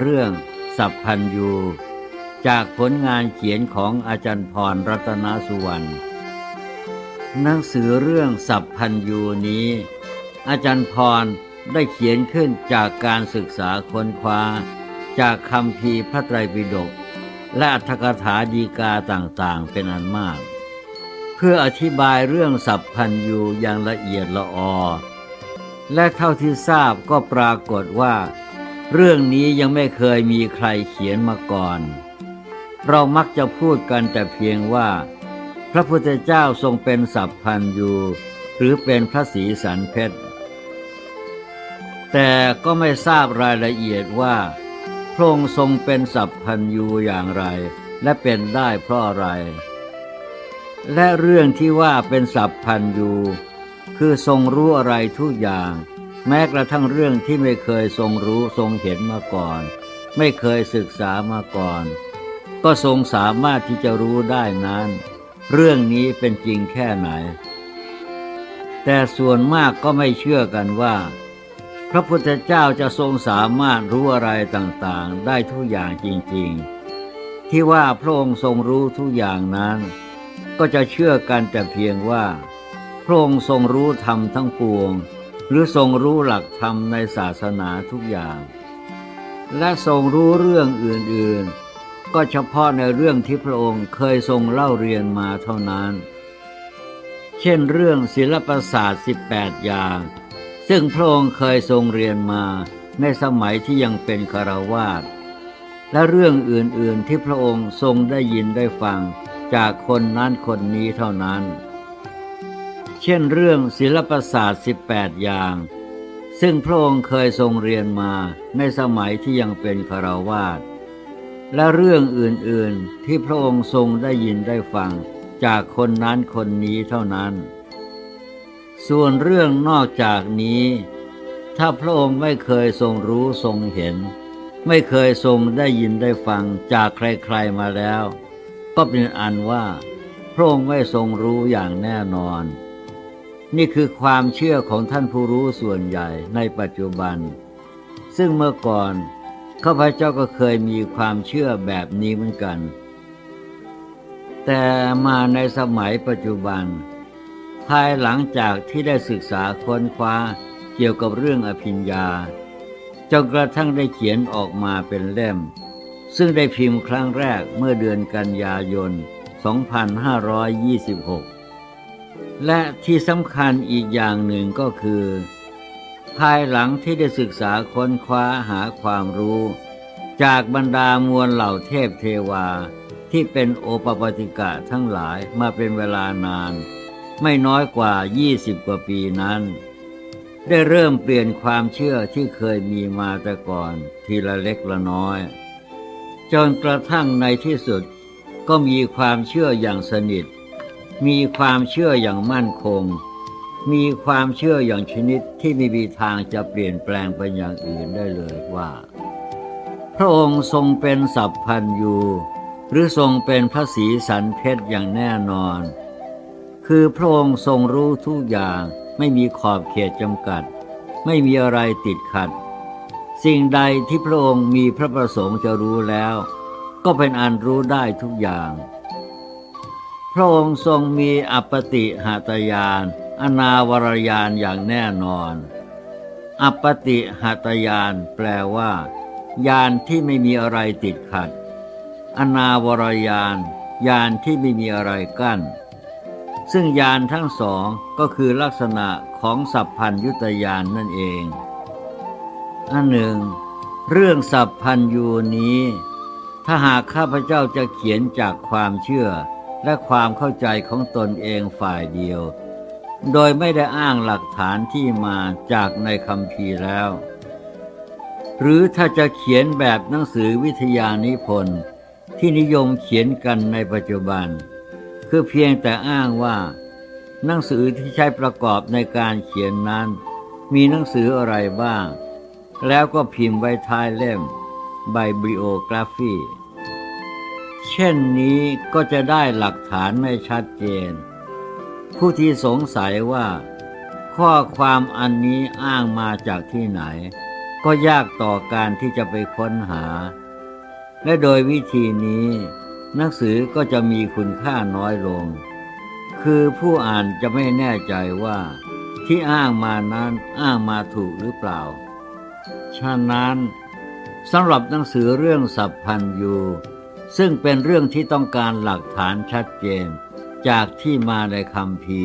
เรื่องสัพพัญยู จากผลงานเขียนของอาจารย์พรรัตนสุวรรณหนังสือเรื่องสัพพัญยูนี้ อาจารย์พรได้เขียนขึ้นจากการศึกษาค้นคว้า จากคำพีพระไตรปิฎกและอัตถกถาดีกาต่างๆเป็นอันมาก เพื่ออธิบายเรื่องสัพพัญยูอย่างละเอียดละออและเท่าที่ทราบก็ปรากฏว่า เรื่องนี้ยังไม่เคยมีใครเขียนมาก่อน เรามักจะพูดกันแต่เพียงว่า พระพุทธเจ้าทรงเป็นสัพพัญยูหรือเป็นพระศรีสันเพชร แต่ก็ไม่ทราบรายละเอียดว่า พระองค์ทรงเป็นสัพพัญยูอย่างไร และเป็นได้เพราะอะไร และเรื่องที่ว่าเป็นสัพพัญยูคือทรงรู้อะไรทุกอย่าง แม้กระทั่งเรื่องที่ไม่เคยทรงรู้ทรงเห็นมาก่อน ไม่เคยศึกษามาก่อน ก็ทรงสามารถที่จะรู้ได้นั้น เรื่องนี้เป็นจริงแค่ไหน แต่ส่วนมากก็ไม่เชื่อกันว่า พระพุทธเจ้าจะทรงสามารถรู้อะไรต่างๆ ได้ทุกอย่างจริง ๆ ที่ว่าพระองค์ทรงรู้ทุกอย่างนั้น ก็จะเชื่อกันแต่เพียงว่า พระองค์ทรงรู้ธรรมทั้งปวง หรือทรงรู้หลักธรรมในศาสนาทุกอย่าง และทรงรู้เรื่องอื่นๆ ก็เฉพาะในเรื่องที่พระองค์เคยทรงเล่าเรียนมาเท่านั้น เช่นเรื่องศิลปศาสตร์ 18 อย่าง ซึ่งพระองค์เคยทรงเรียนมาในสมัยที่ยังเป็นคารวาสและเรื่องอื่นๆที่พระองค์ทรงได้ยินได้ฟังจากคนนั้นคนนี้เท่านั้น เช่นเรื่องศิลปศาสตร์ 18 อย่าง ซึ่งพระองค์เคยทรงเรียนมาในสมัยที่ยังเป็นคารวาสและเรื่องอื่นๆที่พระองค์ทรงได้ยินได้ฟังจากคนนั้นคนนี้เท่านั้น ส่วนเรื่องนอกจากนี้ ถ้าพระองค์ไม่เคยทรงรู้ทรงเห็น ไม่เคยทรงได้ยินได้ฟังจากใครๆมาแล้ว ก็เป็นอันว่า พระองค์ไม่ทรงรู้อย่างแน่นอน นี่คือความเชื่อของท่านผู้รู้ส่วนใหญ่ในปัจจุบัน ซึ่งเมื่อก่อนข้าพเจ้าก็เคยมีความเชื่อแบบนี้เหมือนกัน แต่มาในสมัยปัจจุบัน ภายหลังจากที่ได้ศึกษาค้นคว้าเกี่ยวกับเรื่องอภิญญาจนกระทั่งได้เขียนออกมาเป็นเล่ม ซึ่งได้พิมพ์ครั้งแรกเมื่อเดือนกันยายน 2526 และที่สำคัญอีกอย่างหนึ่งก็คือ ภายหลังที่ได้ศึกษาค้นคว้าหาความรู้ จากบรรดามวลเหล่าเทพเทวาที่เป็นโอปปติกะทั้งหลายมาเป็นเวลานาน ไม่น้อยกว่า 20 กว่าปีนั้น ได้เริ่มเปลี่ยนความเชื่อที่เคยมีมาแต่ก่อนทีละเล็กละน้อย จนกระทั่งในที่สุดก็มีความเชื่ออย่างสนิท มีความเชื่ออย่างมั่นคง มีความเชื่ออย่างชนิดที่ไม่มีทางจะเปลี่ยนแปลงไปอย่างอื่นได้เลยว่า พระองค์ทรงเป็นสัพพันยูหรือทรงเป็นพระศรีสันเพชรอย่างแน่นอน คือพระองค์ทรงรู้ทุกอย่างไม่มีขอบเขตจำกัด ไม่มีอะไรติดขัด สิ่งใดที่พระองค์มีพระประสงค์จะรู้แล้ว ก็เป็นอันรู้ได้ทุกอย่าง พระองค์ทรงมีอัปติหาตยาน อนาวรยานอย่างแน่นอนอัปติหาตยานแปลว่า ยานที่ไม่มีอะไรติดขัด อนาวรยาน ยานที่ไม่มีอะไรกั้น ซึ่งยานทั้งสองก็คือลักษณะของสัพพัญยุตยานนั่นเอง อันหนึ่ง เรื่องสัพพัญยูนี้ ถ้าหากข้าพเจ้าจะเขียนจากความเชื่อ และความเข้าใจของตนเองฝ่ายเดียว โดยไม่ได้อ้างหลักฐานที่มาจากในคำพีแล้ว หรือถ้าจะเขียนแบบหนังสือวิทยานิพนธ์ที่นิยมเขียนกันในปัจจุบัน คือเพียงแต่อ้างว่า หนังสือที่ใช้ประกอบในการเขียนนั้น มีหนังสืออะไรบ้าง แล้วก็พิมพ์ไว้ท้ายเล่มไบบิโอกราฟี เช่นนี้ก็จะได้หลักฐานไม่ชัดเจน ผู้ที่สงสัยว่า ข้อความอันนี้อ้างมาจากที่ไหน ก็ยากต่อการที่จะไปค้นหา และโดยวิธีนี้ หนังสือก็จะมีคุณค่าน้อยลง คือผู้อ่านจะไม่แน่ใจว่า ที่อ้างมานั้นอ้างมาถูกหรือเปล่า ฉะนั้นสำหรับหนังสือเรื่องสัพพันยู ซึ่งเป็นเรื่องที่ต้องการหลักฐานชัดเจน จากที่มาในคำพี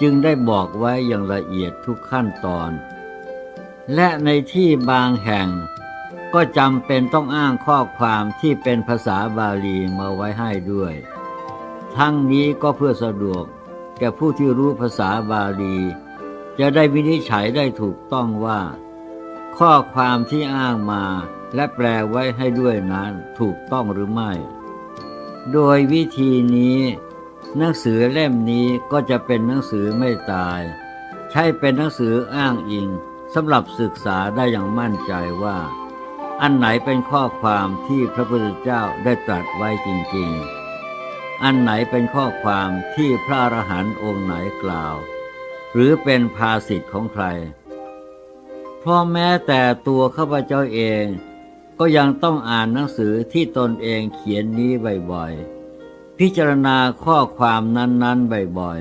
จึงได้บอกไว้อย่างละเอียดทุกขั้นตอน และในที่บางแห่ง ก็จำเป็นต้องอ้างข้อความที่เป็นภาษาบาลีมาไว้ให้ด้วย ทั้งนี้ก็เพื่อสะดวกแก่ผู้ที่รู้ภาษาบาลี จะได้วินิจฉัยได้ถูกต้องว่า ข้อความที่อ้างมาและแปลไว้ให้ด้วยนั้นถูกต้องหรือไม่ โดยวิธีนี้ หนังสือเล่มนี้ก็จะเป็นหนังสือไม่ตาย ใช้เป็นหนังสืออ้างอิงสำหรับศึกษาได้อย่างมั่นใจว่า อันไหนเป็นข้อความที่พระพุทธเจ้าได้ตรัสไว้จริง ๆ อันไหนเป็นข้อความที่พระอรหันต์องค์ไหนกล่าว หรือเป็นภาษิตของใคร เพราะแม้แต่ตัวข้าพเจ้าเอง ก็ยังต้องอ่านหนังสือที่ตนเองเขียนนี้บ่อยๆ พิจารณาข้อความนั้นๆบ่อย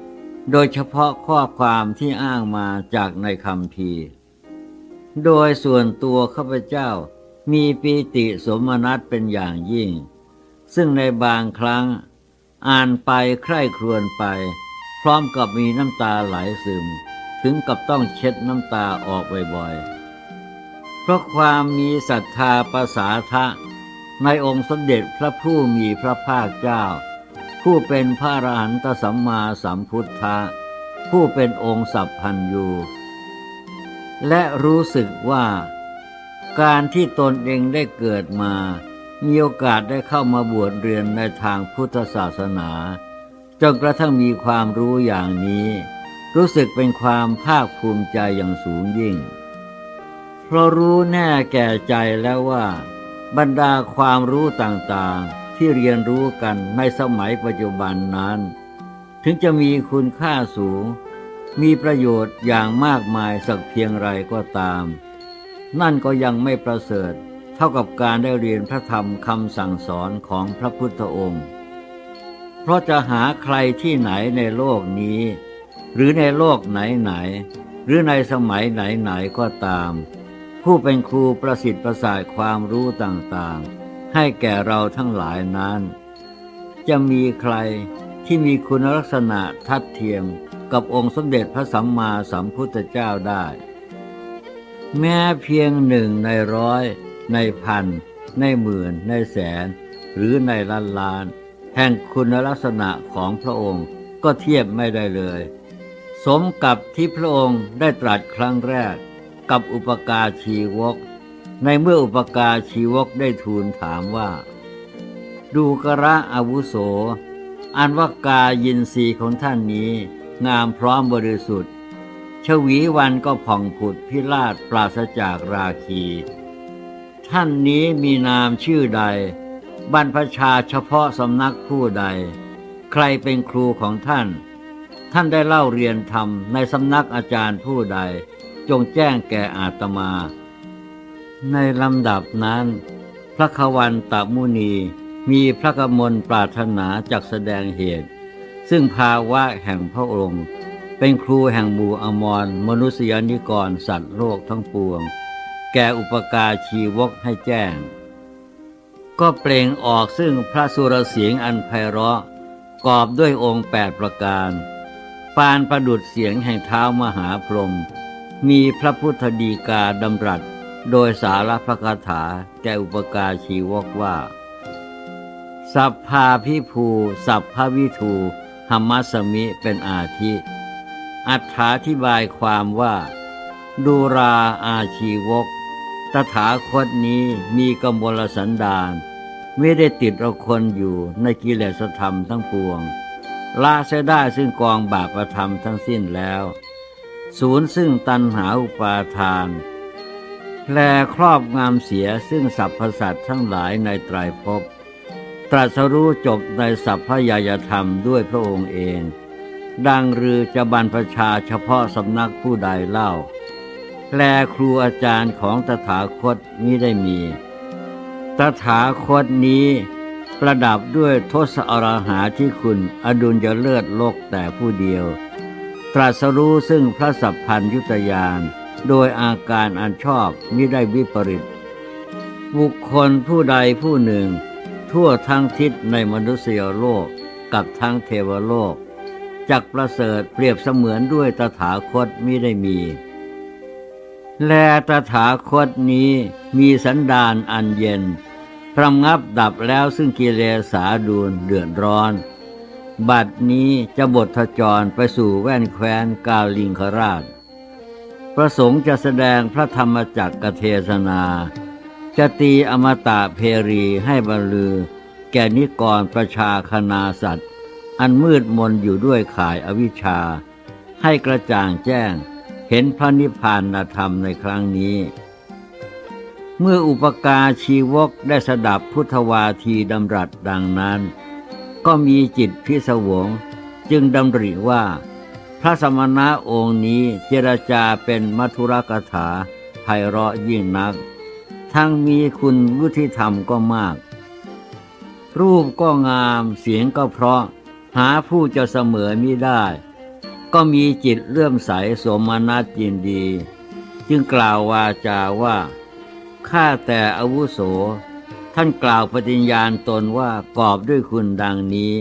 ๆ โดยเฉพาะข้อความที่อ้างมาจากในคำพีโดยส่วนตัวข้าพเจ้ามีปีติสมนัตเป็นอย่างยิ่ง ซึ่งในบางครั้งอ่านไปใคร่ครวญไป พร้อมกับมีน้ำตาไหลซึม ถึงกับต้องเช็ดน้ำตาออกบ่อยๆ เพราะความมีศรัทธาประสาทะในองค์สมเด็จพระผู้มีพระภาคเจ้า ผู้เป็นพระอรหันตสัมมาสัมพุทธะผู้เป็นองค์สัพพันยูและรู้สึกว่า การที่ตนเองได้เกิดมา มีโอกาสได้เข้ามาบวชเรียนในทางพุทธศาสนาจนกระทั่งมีความรู้อย่างนี้ รู้สึกเป็นความภาคภูมิใจอย่างสูงยิ่ง เพราะรู้แน่แก่ใจแล้วว่า บรรดาความรู้ต่างๆ ที่เรียนรู้กันในสมัยปัจจุบันนั้น ถึงจะมีคุณค่าสูง มีประโยชน์อย่างมากมายสักเพียงไรก็ตาม นั่นก็ยังไม่ประเสริฐเท่ากับการได้เรียนพระธรรมคำสั่งสอนของพระพุทธองค์ เพราะจะหาใครที่ไหนในโลกนี้ หรือในโลกไหนๆหรือในสมัยไหนๆก็ตาม ผู้เป็นครูประสิทธิ์ประสาทความรู้ต่างๆ ให้แก่เราทั้งหลายนั้น จะมีใครที่มีคุณลักษณะทัดเทียมกับองค์สมเด็จพระสัมมาสัมพุทธเจ้าได้ แม้เพียงหนึ่งในร้อย ในพัน ในหมื่น ในแสน หรือในล้านล้าน แห่งคุณลักษณะของพระองค์ก็เทียบไม่ได้เลย สมกับที่พระองค์ได้ตรัสครั้งแรกกับอุปกาชีวก ในเมื่ออุปกาชีวกได้ทูลถามว่า ดูกระอาวุโส อันว่ากายินรีของท่านนี้ งามพร้อมบริสุทธิ์ชวีวันก็ผ่องผุดพิราชปราศจากราคี ท่านนี้มีนามชื่อใด บรรพชาเฉพาะสำนักผู้ใด ใครเป็นครูของท่าน ท่านได้เล่าเรียนธรรมในสำนักอาจารย์ผู้ใด จงแจ้งแก่อาตมา ในลำดับนั้น พระควันตมุนีมีพระกมลปรารถนาจากแสดงเหตุ ซึ่งภาวะแห่งพระองค์ เป็นครูแห่งบูอมร มนุษยนิกรสัตว์โลกทั้งปวง แก่อุปการชีวกให้แจ้ง ก็เปล่งออกซึ่งพระสุรเสียงอันไพเราะกอบด้วยองค์แปดประการ ปานประดุดเสียงแห่งเท้ามหาพรหมมีพระพุทธดีกาดำรัส โดยสารพระคาถาแก่อุปการชีวกว่า สัพพาพิภู สัพพวิทูธรรมสมิเป็นอาทิ อัถาธิบายความว่า ดูราอาชีวก ตถาคตนี้มีกำมลสันดาน ไม่ได้ติดเอาคนอยู่ในกิเลสธรรมทั้งปวง ละเสียได้ซึ่งกองบาปธรรมทั้งสิ้นแล้ว ศูนย์ซึ่งตันหาอุปาทาน แลครอบงามเสียซึ่งสรรพสัตว์ทั้งหลายในไตรภพตรัสรู้จบในสัพพยายธรรมด้วยพระองค์เอง ดังรือจะบรรพชาเฉพาะสำนักผู้ใดเล่า แลครูอาจารย์ของตถาคตนี้ได้มี ตถาคตนี้ ประดับด้วยทศอรหาที่คุณอดุลยเลิศโลกแต่ผู้เดียว ตรัสรู้ซึ่งพระสัพพัญยุตยาน โดยอาการอันชอบมิได้วิปริต บุคคลผู้ใดผู้หนึ่ง ทั่วทั้งทิศในมนุษยโลกกับทั้งเทวโลกจักประเสริฐเปรียบเสมือนด้วยตถาคตมิได้มี และตถาคตนี้มีสันดานอันเย็น รำงับดับแล้วซึ่งกิเลสาดูนเดือดร้อน บัดนี้จะบทจรไปสู่แว่นแคว้นกาลิงคราช ประสงค์จะแสดงพระธรรมจักรเทศนา จะตีอมตะเพรีให้บรรลือ แก่นิกรประชาคณาสัตว์ อันมืดมนอยู่ด้วยขายอวิชชา ให้กระจ่างแจ้งเห็นพระนิพพานธรรมในครั้งนี้ เมื่ออุปการชีวกได้สดับพุทธวาทีดำรัสดังนั้น ก็มีจิตพิศวงจึงดำริว่า พระสมณะองค์นี้เจรจาเป็นมัทุรกถาไพเราะยิ่งนัก ทั้งมีคุณวุฒิธรรมก็มาก รูปก็งามเสียงก็เพราะ หาผู้จะเสมอมิได้ ก็มีจิตเลื่อมใสสมนัตยินดี จึงกล่าววาจาว่า ข้าแต่อาวุโส ท่านกล่าวปฏิญญาณตนว่ากอบด้วยคุณดังนี้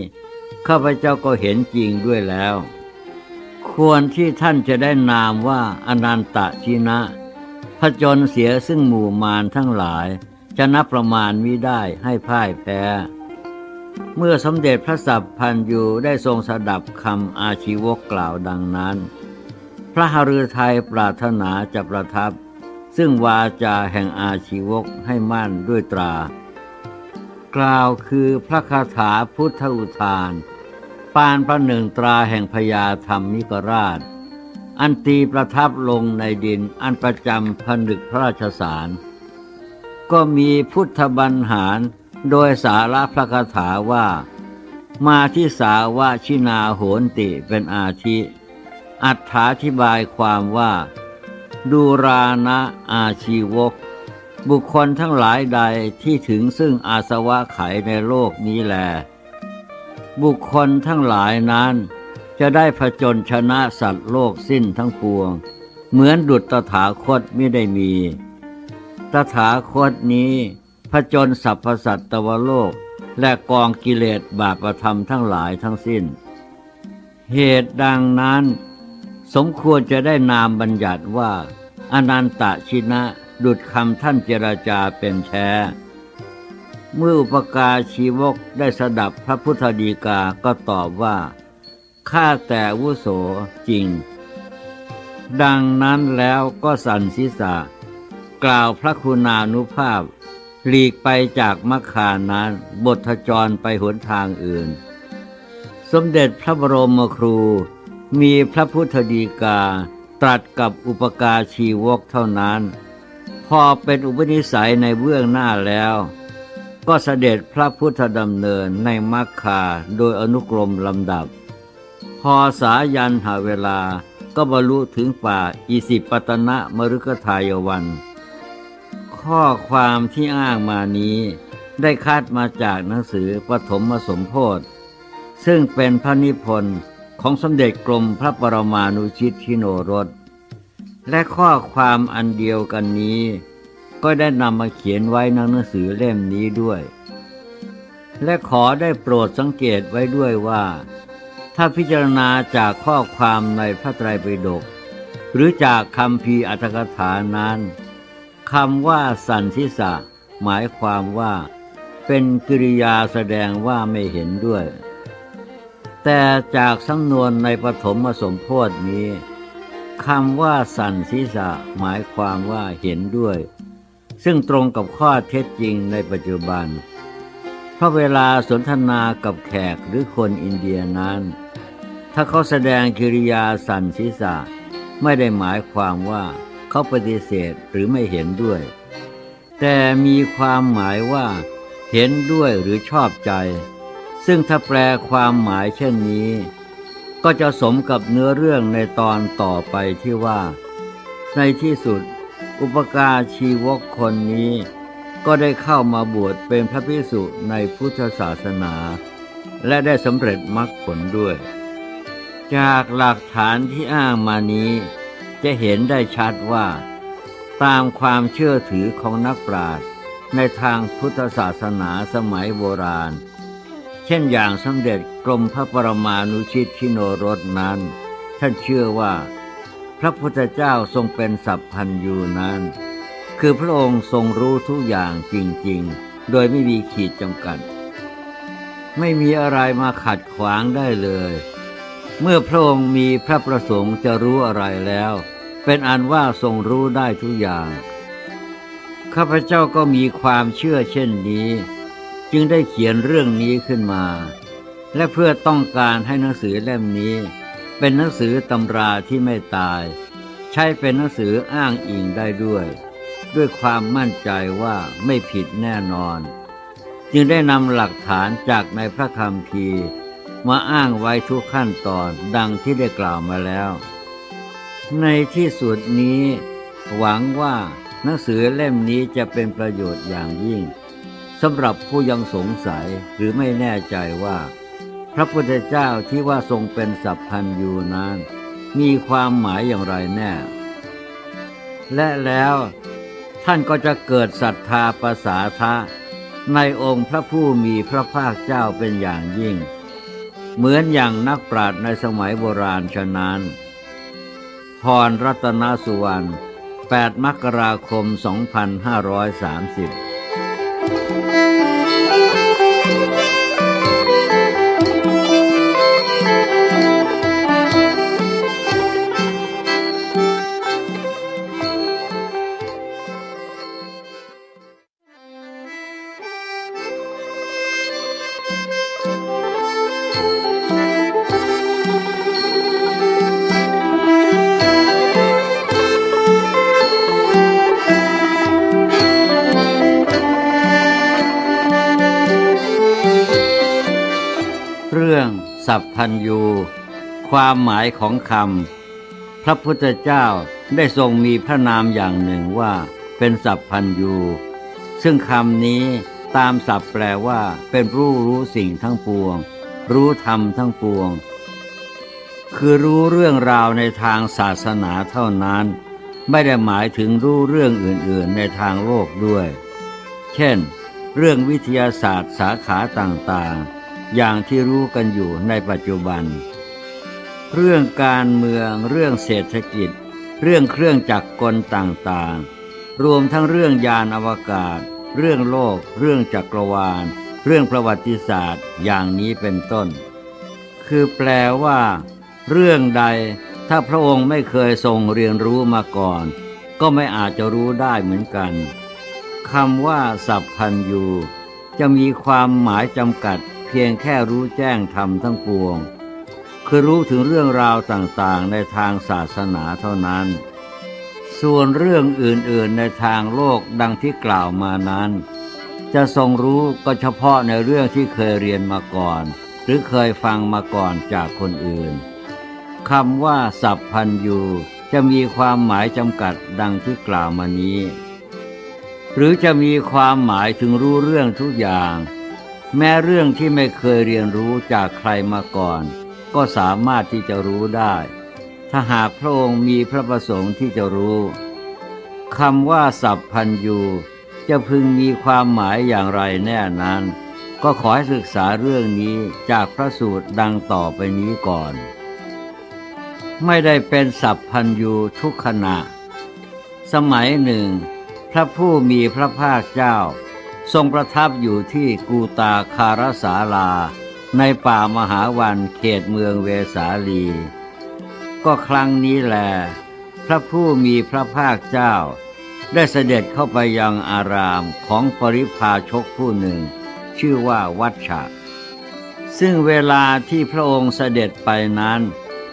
ข้าพเจ้าก็เห็นจริงด้วยแล้ว ควรที่ท่านจะได้นามว่าอนันตชินะผจญเสียซึ่งหมู่มารทั้งหลาย จะนับประมาณมิได้ให้พ่ายแพ้ เมื่อสมเด็จพระสัพพันยูได้ทรงสดับคำอาชีวกกล่าวดังนั้น พระหฤทัยปรารถนาจะประทับ ซึ่งวาจาแห่งอาชีวกให้มั่นด้วยตรา กล่าวคือพระคาถาพุทธอุทาน ปานพระหนึ่งตราแห่งพญาธรรมมิกราช อันตีประทับลงในดินอันประจำผนึกพระราชสาร ก็มีพุทธบัญหารโดยสาระพระคาถาว่า มาที่สาวะชินาโหนติเป็นอาทิ อัถาธิบายความว่า ดูรานะอาชีวก บุคคลทั้งหลายใดที่ถึงซึ่งอาสวะไขในโลกนี้แล บุคคลทั้งหลายนั้น จะได้ผจญชนะสัตว์โลกสิ้นทั้งปวง เหมือนดุจตถาคตไม่ได้มี ตถาคตนี้ผจญสรรพสัตตวโลกและกองกิเลสบาปธรรมทั้งหลายทั้งสิ้น เหตุดังนั้น สมควรจะได้นามบัญญัติว่า อนันตชินะดุดคำท่านเจรจาเป็นแท้เมื่ออุปการชีวกได้สดับพระพุทธดีกาก็ตอบว่าข้าแต่วุโสจริง ดังนั้นแล้วก็สันศีษะกล่าวพระคุณานุภาพ หลีกไปจากมัคานั้นบทจรไปหนทางอื่น สมเด็จพระบรมครู มีพระพุทธดีกาตรัสกับอุปการชีวกเท่านั้น พอเป็นอุปนิสัยในเบื้องหน้าแล้ว ก็เสด็จพระพุทธดำเนินในมัคคาโดยอนุกรมลำดับ พอสายันหาเวลาก็บรรลุถึงป่าอิสิปตนะมรุกทายวัน ข้อความที่อ้างมานี้ได้คาดมาจากหนังสือปฐมสมโพธซึ่งเป็นพระนิพนธ์ ของสมเด็จกรมพระปรมาณุชิตชิโนรส และข้อความอันเดียวกันนี้ ก็ได้นำมาเขียนไว้ในหนังสือเล่มนี้ด้วย และขอได้โปรดสังเกตไว้ด้วยว่า ถ้าพิจารณาจากข้อความในพระไตรปิฎกหรือจากคำพีอัตถกถานั้นคำว่าสันทิสะหมายความว่า เป็นกิริยาแสดงว่าไม่เห็นด้วย แต่จากสำนวนในปฐมสมโพธินี้คำว่าสันทิสะหมายความว่าเห็นด้วย ซึ่งตรงกับข้อเท็จจริงในปัจจุบัน เพราะเวลาสนทนากับแขกหรือคนอินเดียนั้น ถ้าเขาแสดงกิริยาสันทิสะไม่ได้หมายความว่าเขาปฏิเสธหรือไม่เห็นด้วย แต่มีความหมายว่า เห็นด้วยหรือชอบใจ ซึ่งถ้าแปลความหมายเช่นนี้ ก็จะสมกับเนื้อเรื่องในตอนต่อไปที่ว่า ในที่สุด อุปการชีวกคนนี้ ก็ได้เข้ามาบวชเป็นพระภิกษุในพุทธศาสนา และได้สำเร็จมรรคผลด้วย จากหลักฐานที่อ้างมานี้ จะเห็นได้ชัดว่า ตามความเชื่อถือของนักปราชญ์ในทางพุทธศาสนาสมัยโบราณ เช่นอย่างสมเด็จกรมพระปรมาณุชิตชิโนรสนั้น ท่านเชื่อว่า พระพุทธเจ้าทรงเป็นสัพพันยูนั้น คือพระองค์ทรงรู้ทุกอย่างจริงๆ โดยไม่มีขีดจำกัด ไม่มีอะไรมาขัดขวางได้เลย เมื่อพระองค์มีพระประสงค์จะรู้อะไรแล้ว เป็นอันว่าทรงรู้ได้ทุกอย่าง ข้าพเจ้าก็มีความเชื่อเช่นนี้ จึงได้เขียนเรื่องนี้ขึ้นมา และเพื่อต้องการให้หนังสือเล่มนี้ เป็นหนังสือตำราที่ไม่ตาย ใช้เป็นหนังสืออ้างอิงได้ด้วย ด้วยความมั่นใจว่าไม่ผิดแน่นอน จึงได้นำหลักฐานจากในพระคำพีมาอ้างไว้ทุกขั้นตอนดังที่ได้กล่าวมาแล้ว ในที่สุดนี้ หวังว่าหนังสือเล่มนี้จะเป็นประโยชน์อย่างยิ่ง สำหรับผู้ยังสงสัยหรือไม่แน่ใจว่า พระพุทธเจ้าที่ว่าทรงเป็นสัพพันยูนั้น มีความหมายอย่างไรแน่ และแล้วท่านก็จะเกิดศรัทธาภาษาทะในองค์พระผู้มีพระภาคเจ้าเป็นอย่างยิ่ง เหมือนอย่างนักปราชญ์ในสมัยโบราณฉะนั้น พรรัตนสุวรรณ 8 มกราคม 2530ื่อง สัพพัญยู ความหมายของคำพระพุทธเจ้าได้ทรงมีพระนามอย่างหนึ่งว่า เป็นสัพพัญยู ซึ่งคำนี้ตามศัพท์แปลว่า เป็นรู้รู้สิ่งทั้งปวง รู้ธรรมทั้งปวง คือรู้เรื่องราวในทางศาสนาเท่านั้น ไม่ได้หมายถึงรู้เรื่องอื่นๆในทางโลกด้วย เช่น เรื่องวิทยาศาสตร์สาขาต่างๆ อย่างที่รู้กันอยู่ในปัจจุบัน เรื่องการเมืองเรื่องเศรษฐกิจ เรื่องเครื่องจักรกลต่างๆ รวมทั้งเรื่องยานอวกาศ เรื่องโลก เรื่องจักรวาล เรื่องประวัติศาสตร์อย่างนี้เป็นต้น คือแปลว่า เรื่องใดถ้าพระองค์ไม่เคยทรงเรียนรู้มาก่อน ก็ไม่อาจจะรู้ได้เหมือนกันคำว่าสัพพันยูจะมีความหมายจำกัด เพียงแค่รู้แจ้งธรรมทั้งปวง คือรู้ถึงเรื่องราวต่างๆ ในทางศาสนาเท่านั้น ส่วนเรื่องอื่นๆในทางโลกดังที่กล่าวมานั้น จะทรงรู้ก็เฉพาะในเรื่องที่เคยเรียนมาก่อน หรือเคยฟังมาก่อนจากคนอื่นคำว่าสัพพันยูจะมีความหมายจำกัดดังที่กล่าวมานี้ หรือจะมีความหมายถึงรู้เรื่องทุกอย่าง แม้เรื่องที่ไม่เคยเรียนรู้จากใครมาก่อน ก็สามารถที่จะรู้ได้ ถ้าหากพระองค์มีพระประสงค์ที่จะรู้คำว่าสัพพันยูจะพึงมีความหมายอย่างไรแน่นั้น ก็ขอให้ศึกษาเรื่องนี้จากพระสูตรดังต่อไปนี้ก่อน ไม่ได้เป็นสัพพันยูทุกขณะ สมัยหนึ่ง พระผู้มีพระภาคเจ้า ทรงประทับอยู่ที่กูตาคารสาลา ในป่ามหาวันเขตเมืองเวสาลี ก็ครั้งนี้แล พระผู้มีพระภาคเจ้า ได้เสด็จเข้าไปยังอารามของปริพาชกผู้หนึ่ง ชื่อว่าวัชชะซึ่งเวลาที่พระองค์เสด็จไปนั้น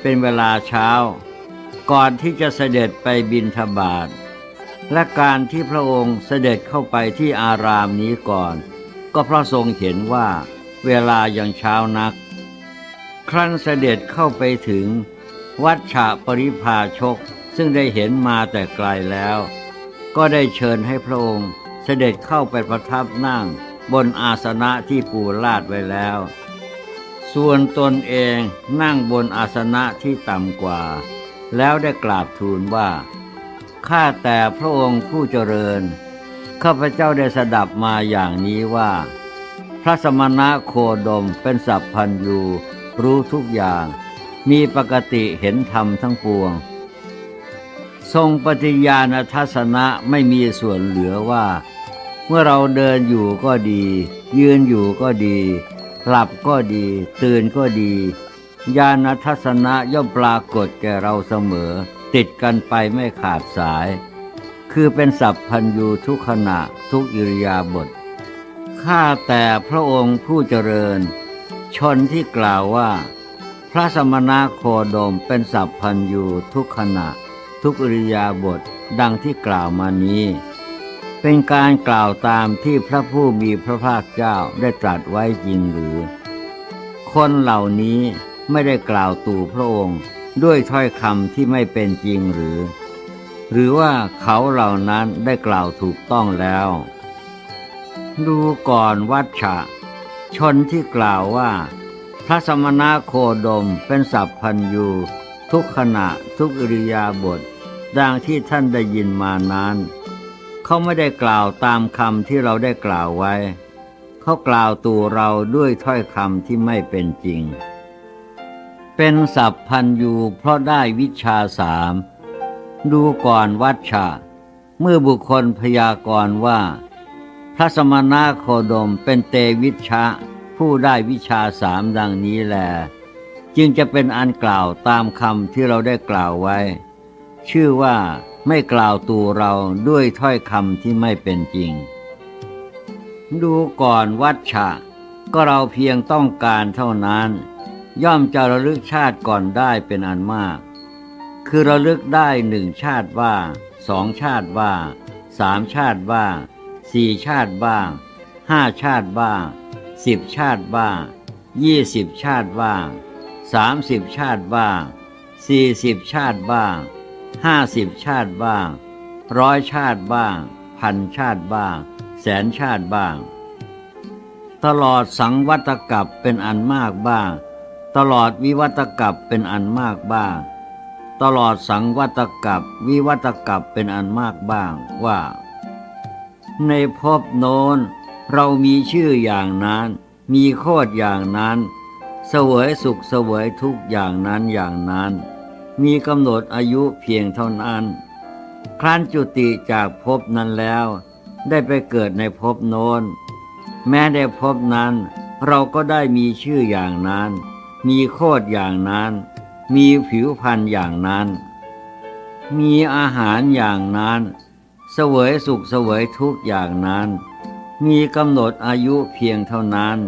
เป็นเวลาเช้า ก่อนที่จะเสด็จไปบินทบาท และการที่พระองค์เสด็จเข้าไปที่อารามนี้ก่อน ก็เพราะทรงเห็นว่าเวลายังเช้านัก ครั้นเสด็จเข้าไปถึง วัดฉะปริพาชกซึ่งได้เห็นมาแต่ไกลแล้ว ก็ได้เชิญให้พระองค์เสด็จเข้าไปประทับนั่งบนอาสนะที่ปูลาดไว้แล้ว ส่วนตนเองนั่งบนอาสนะที่ต่ำกว่า แล้วได้กราบทูลว่า ข้าแต่พระองค์ผู้เจริญ ข้าพเจ้าได้สดับมาอย่างนี้ว่า พระสมณะโคดมเป็นสัพพันยูรู้ทุกอย่าง มีปกติเห็นธรรมทั้งปวง ทรงปฏิญาณทัศนะไม่มีส่วนเหลือว่า เมื่อเราเดินอยู่ก็ดี ยืนอยู่ก็ดี หลับก็ดี ตื่นก็ดี ญาณทัศนะย่อมปรากฏแก่เราเสมอ ติดกันไปไม่ขาดสาย คือเป็นสัพพันยูทุกขณะทุกอิริยาบถข้าแต่พระองค์ผู้เจริญ ชนที่กล่าวว่า พระสมณะโคดมเป็นสัพพันยูทุกขณะ ทุกอิริยาบถดังที่กล่าวมานี้ เป็นการกล่าวตามที่พระผู้มีพระภาคเจ้าได้ตรัสไว้จริงหรือ คนเหล่านี้ไม่ได้กล่าวตู่พระองค์ ด้วยถ้อยคำที่ไม่เป็นจริงหรือ หรือว่าเขาเหล่านั้นได้กล่าวถูกต้องแล้ว ดูก่อนวัชชะ ชนที่กล่าวว่า พระสมณะโคดมเป็นสัพพันยูทุกขณะทุกอิริยาบถดังที่ท่านได้ยินมานั้น เขาไม่ได้กล่าวตามคำที่เราได้กล่าวไว้ เขากล่าวตัวเราด้วยถ้อยคำที่ไม่เป็นจริง เป็นสัพพันยูเพราะได้วิชาสาม ดูก่อนวัชชะเมื่อบุคคลพยากรณ์ว่า พระสมณะโคดมเป็นเตวิชะ ผู้ได้วิชาสามดังนี้แล จึงจะเป็นอันกล่าวตามคำที่เราได้กล่าวไว้ ชื่อว่าไม่กล่าวตัวเราด้วยถ้อยคำที่ไม่เป็นจริง ดูก่อนวัชชะ ก็เราเพียงต้องการเท่านั้น ย่อมจะระลึกชาติก่อนได้เป็นอันมาก คือระลึกได้หนึ่งชาติว่าสองชาติว่าสามชาติว่าสี่ชาติบ้างห้าชาติบ้างสิบชาติบ้างยี่สิบชาติบ้างสามสิบชาติบ้างสี่สิบชาติบ้างห้าสิบชาติบ้างร้อยชาติบ้างพันชาติบ้าง แสนชาติบ้าง ตลอดสังวัตกับเป็นอันมากบ้าง ตลอดวิวัตกับเป็นอันมากบ้าง ตลอดสังวัตกับวิวัตกับเป็นอันมากบ้างว่า ในภพโน้นเรามีชื่ออย่างนั้น มีโคดอย่างนั้น เสวยสุขเสวยทุกอย่างนั้นอย่างนั้น มีกำหนดอายุเพียงเท่านั้น ครั้นจุติจากภพนั้นแล้ว ได้ไปเกิดในภพโน้น แม้ในภพนั้น เราก็ได้มีชื่ออย่างนั้น มีโคดอย่างนั้น มีผิวพรรณอย่างนั้น มีอาหารอย่างนั้น เสวยสุขเสวยทุกอย่างนั้น มีกำหนดอายุเพียงเท่านั้น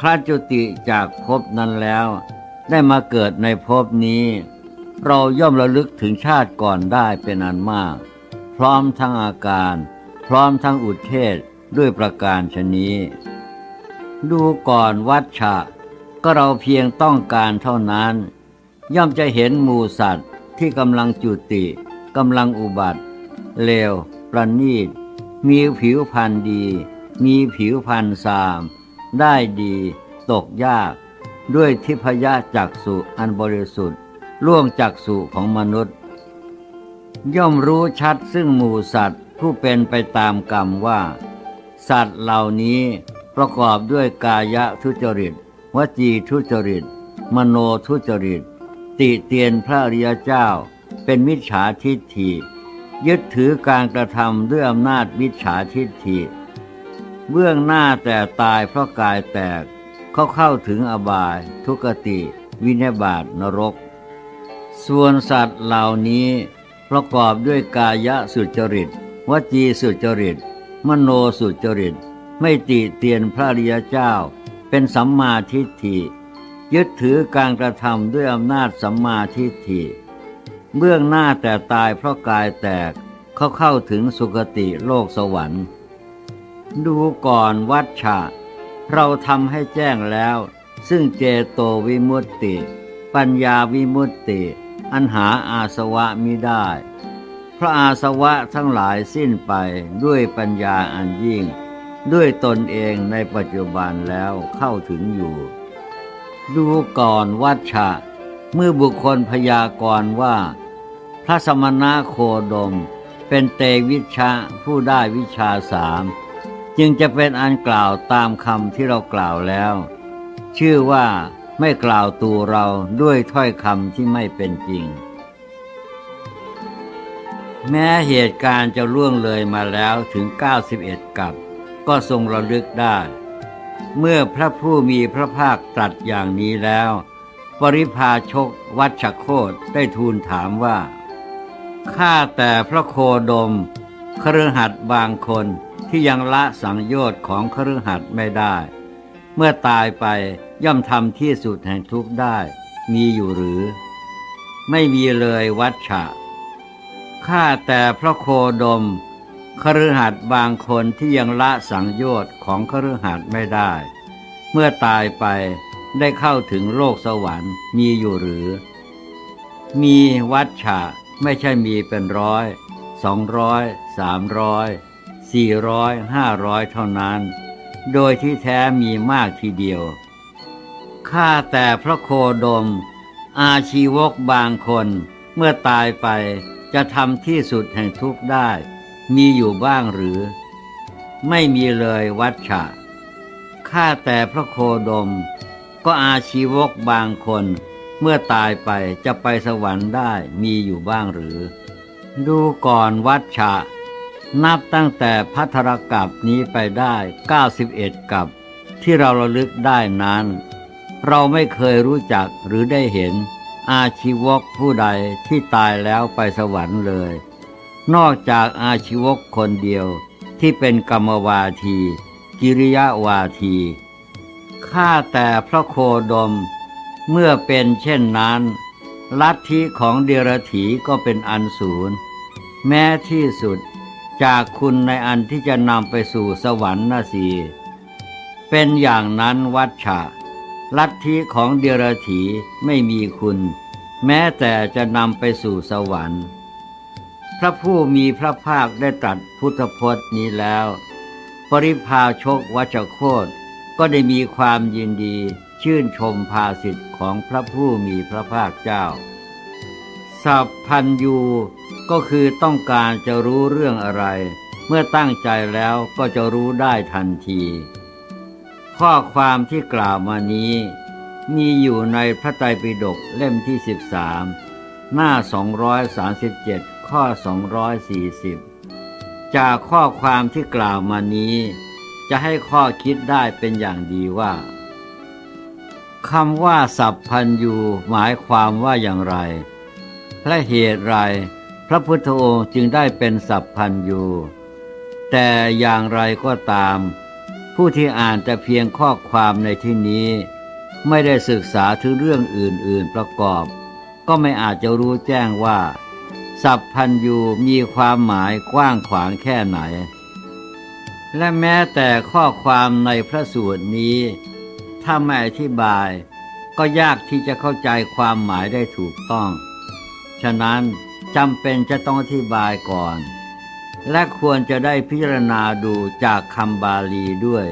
คราจุติจากภพนั้นแล้ว ได้มาเกิดในภพนี้ เราย่อมระลึกถึงชาติก่อนได้เป็นอันมาก พร้อมทั้งอาการ พร้อมทั้งอุเทศด้วยประการชนี้ ดูก่อนวัชชะ ก็เราเพียงต้องการเท่านั้น ย่อมจะเห็นหมูสัตว์ที่กำลังจุติกำลังอุบัติ เลว ประณีต มีผิวพรรณดี มีผิวพรรณสาม ได้ดี ตกยาก ด้วยทิพยจักสุอันบริสุทธิ์ล่วงจักสุของมนุษย์ ย่อมรู้ชัดซึ่งหมูสัตว์ผู้เป็นไปตามกรรมว่า สัตว์เหล่านี้ประกอบด้วยกายทุจริต วจีทุจริต มโนทุจริต ติเตียนพระอริยเจ้า เป็นมิจฉาทิฏฐิ ยึดถือการกระทำด้วยอำนาจมิจฉาทิฏฐิ เบื้องหน้าแต่ตายเพราะกายแตก เขาเข้าถึงอบาย ทุกติ วินิบาตนรก ส่วนสัตว์เหล่านี้ประกอบด้วยกายสุจริต วจีสุจริต มโนสุจริต ไม่ติเตียนพระอริยเจ้า เป็นสัมมาทิฏฐิ ยึดถือการกระทำด้วยอำนาจสัมมาทิฏฐิ เบื้องหน้าแต่ตายเพราะกายแตกเขาเข้าถึงสุคติโลกสวรรค์ ดูก่อนวัชชะ เราทำให้แจ้งแล้ว ซึ่งเจโตวิมุตติ ปัญญาวิมุตติ อันหาอาสวะมิได้ เพราะอาสวะทั้งหลายสิ้นไปด้วยปัญญาอันยิ่ง ด้วยตนเองในปัจจุบันแล้วเข้าถึงอยู่ ดูก่อนวัชชะ เมื่อบุคคลพยากรณ์ว่า พระสมณะโคดม เป็นเตวิชะผู้ได้วิชาสามจึงจะเป็นอันกล่าวตามคำที่เรากล่าวแล้ว ชื่อว่าไม่กล่าวตูเราด้วยถ้อยคำที่ไม่เป็นจริง แม้เหตุการณ์จะล่วงเลยมาแล้วถึง 91 กับ ก็ทรงระลึกได้ เมื่อพระผู้มีพระภาคตรัสอย่างนี้แล้ว ปริพาชกวัชโคตได้ทูลถามว่า ข้าแต่พระโคดมครือหัดบางคนที่ยังละสังโยชน์ของครือหัดไม่ได้ เมื่อตายไปย่อมทำที่สุดแห่งทุกข์ได้ มีอยู่หรือ ไม่มีเลยวัชชะข้าแต่พระโคดม คฤหัสถ์บางคนที่ยังละสังโยชน์ของคฤหัสถ์ไม่ได้ เมื่อตายไปได้เข้าถึงโลกสวรรค์มีอยู่หรือ มีวัชชะไม่ใช่มีเป็นร้อยสองร้อยสามร้อยสี่ร้อยห้าร้อยเท่านั้น โดยที่แท้มีมากทีเดียวข้าแต่พระโคดม อาชีวกบางคน เมื่อตายไปจะทำที่สุดแห่งทุกข์ได้ มีอยู่บ้างหรือ ไม่มีเลยวัชชะข้าแต่พระโคดม ก็อาชีวกบางคนเมื่อตายไปจะไปสวรรค์ได้มีอยู่บ้างหรือ ดูก่อนวัชชะ นับตั้งแต่พัทรกับนี้ไปได้ 91 กับ ที่เราระลึกได้นั้น เราไม่เคยรู้จักหรือได้เห็น อาชีวกผู้ใดที่ตายแล้วไปสวรรค์เลย นอกจากอาชีวกคนเดียวที่เป็นกรรมวาที กิริยาวาทีข้าแต่พระโคดม เมื่อเป็นเช่นนั้น ลัทธิของเดรถีก็เป็นอันศูนย์แม้ที่สุดจากคุณในอันที่จะนำไปสู่สวรรค์นาสีเป็นอย่างนั้นวัชชะ ลัทธิของเดรถีไม่มีคุณ แม้แต่จะนำไปสู่สวรรค์ ระผู้มีพระภาคได้ตรัสพุทธพจน์นี้แล้ว ปริพาชกวัชโคตก็ได้มีความยินดีชื่นชมภาสิทธิ์ของพระผู้มีพระภาคเจ้า สัพพันยูก็คือต้องการจะรู้เรื่องอะไร เมื่อตั้งใจแล้วก็จะรู้ได้ทันที ข้อความที่กล่าวมานี้ มีอยู่ในพระไตรปิฎกเล่มที่ 13 หน้า 237 ข้อ 240 จากข้อความที่กล่าวมานี้ จะให้ข้อคิดได้เป็นอย่างดีว่าคำว่าสัพพันยูหมายความว่าอย่างไร พระเหตุไร พระพุทธองค์จึงได้เป็นสัพพันยูแต่อย่างไรก็ตาม ผู้ที่อ่านแต่เพียงข้อความในที่นี้ ไม่ได้ศึกษาถึงเรื่องอื่นๆประกอบ ก็ไม่อาจจะรู้แจ้งว่า สัพพันยูมีความหมายกว้างขวางแค่ไหน และแม้แต่ข้อความในพระสูตรนี้ ถ้าไม่อธิบาย ก็ยากที่จะเข้าใจความหมายได้ถูกต้อง ฉะนั้นจำเป็นจะต้องอธิบายก่อน และควรจะได้พิจารณาดูจากคำบาลีด้วย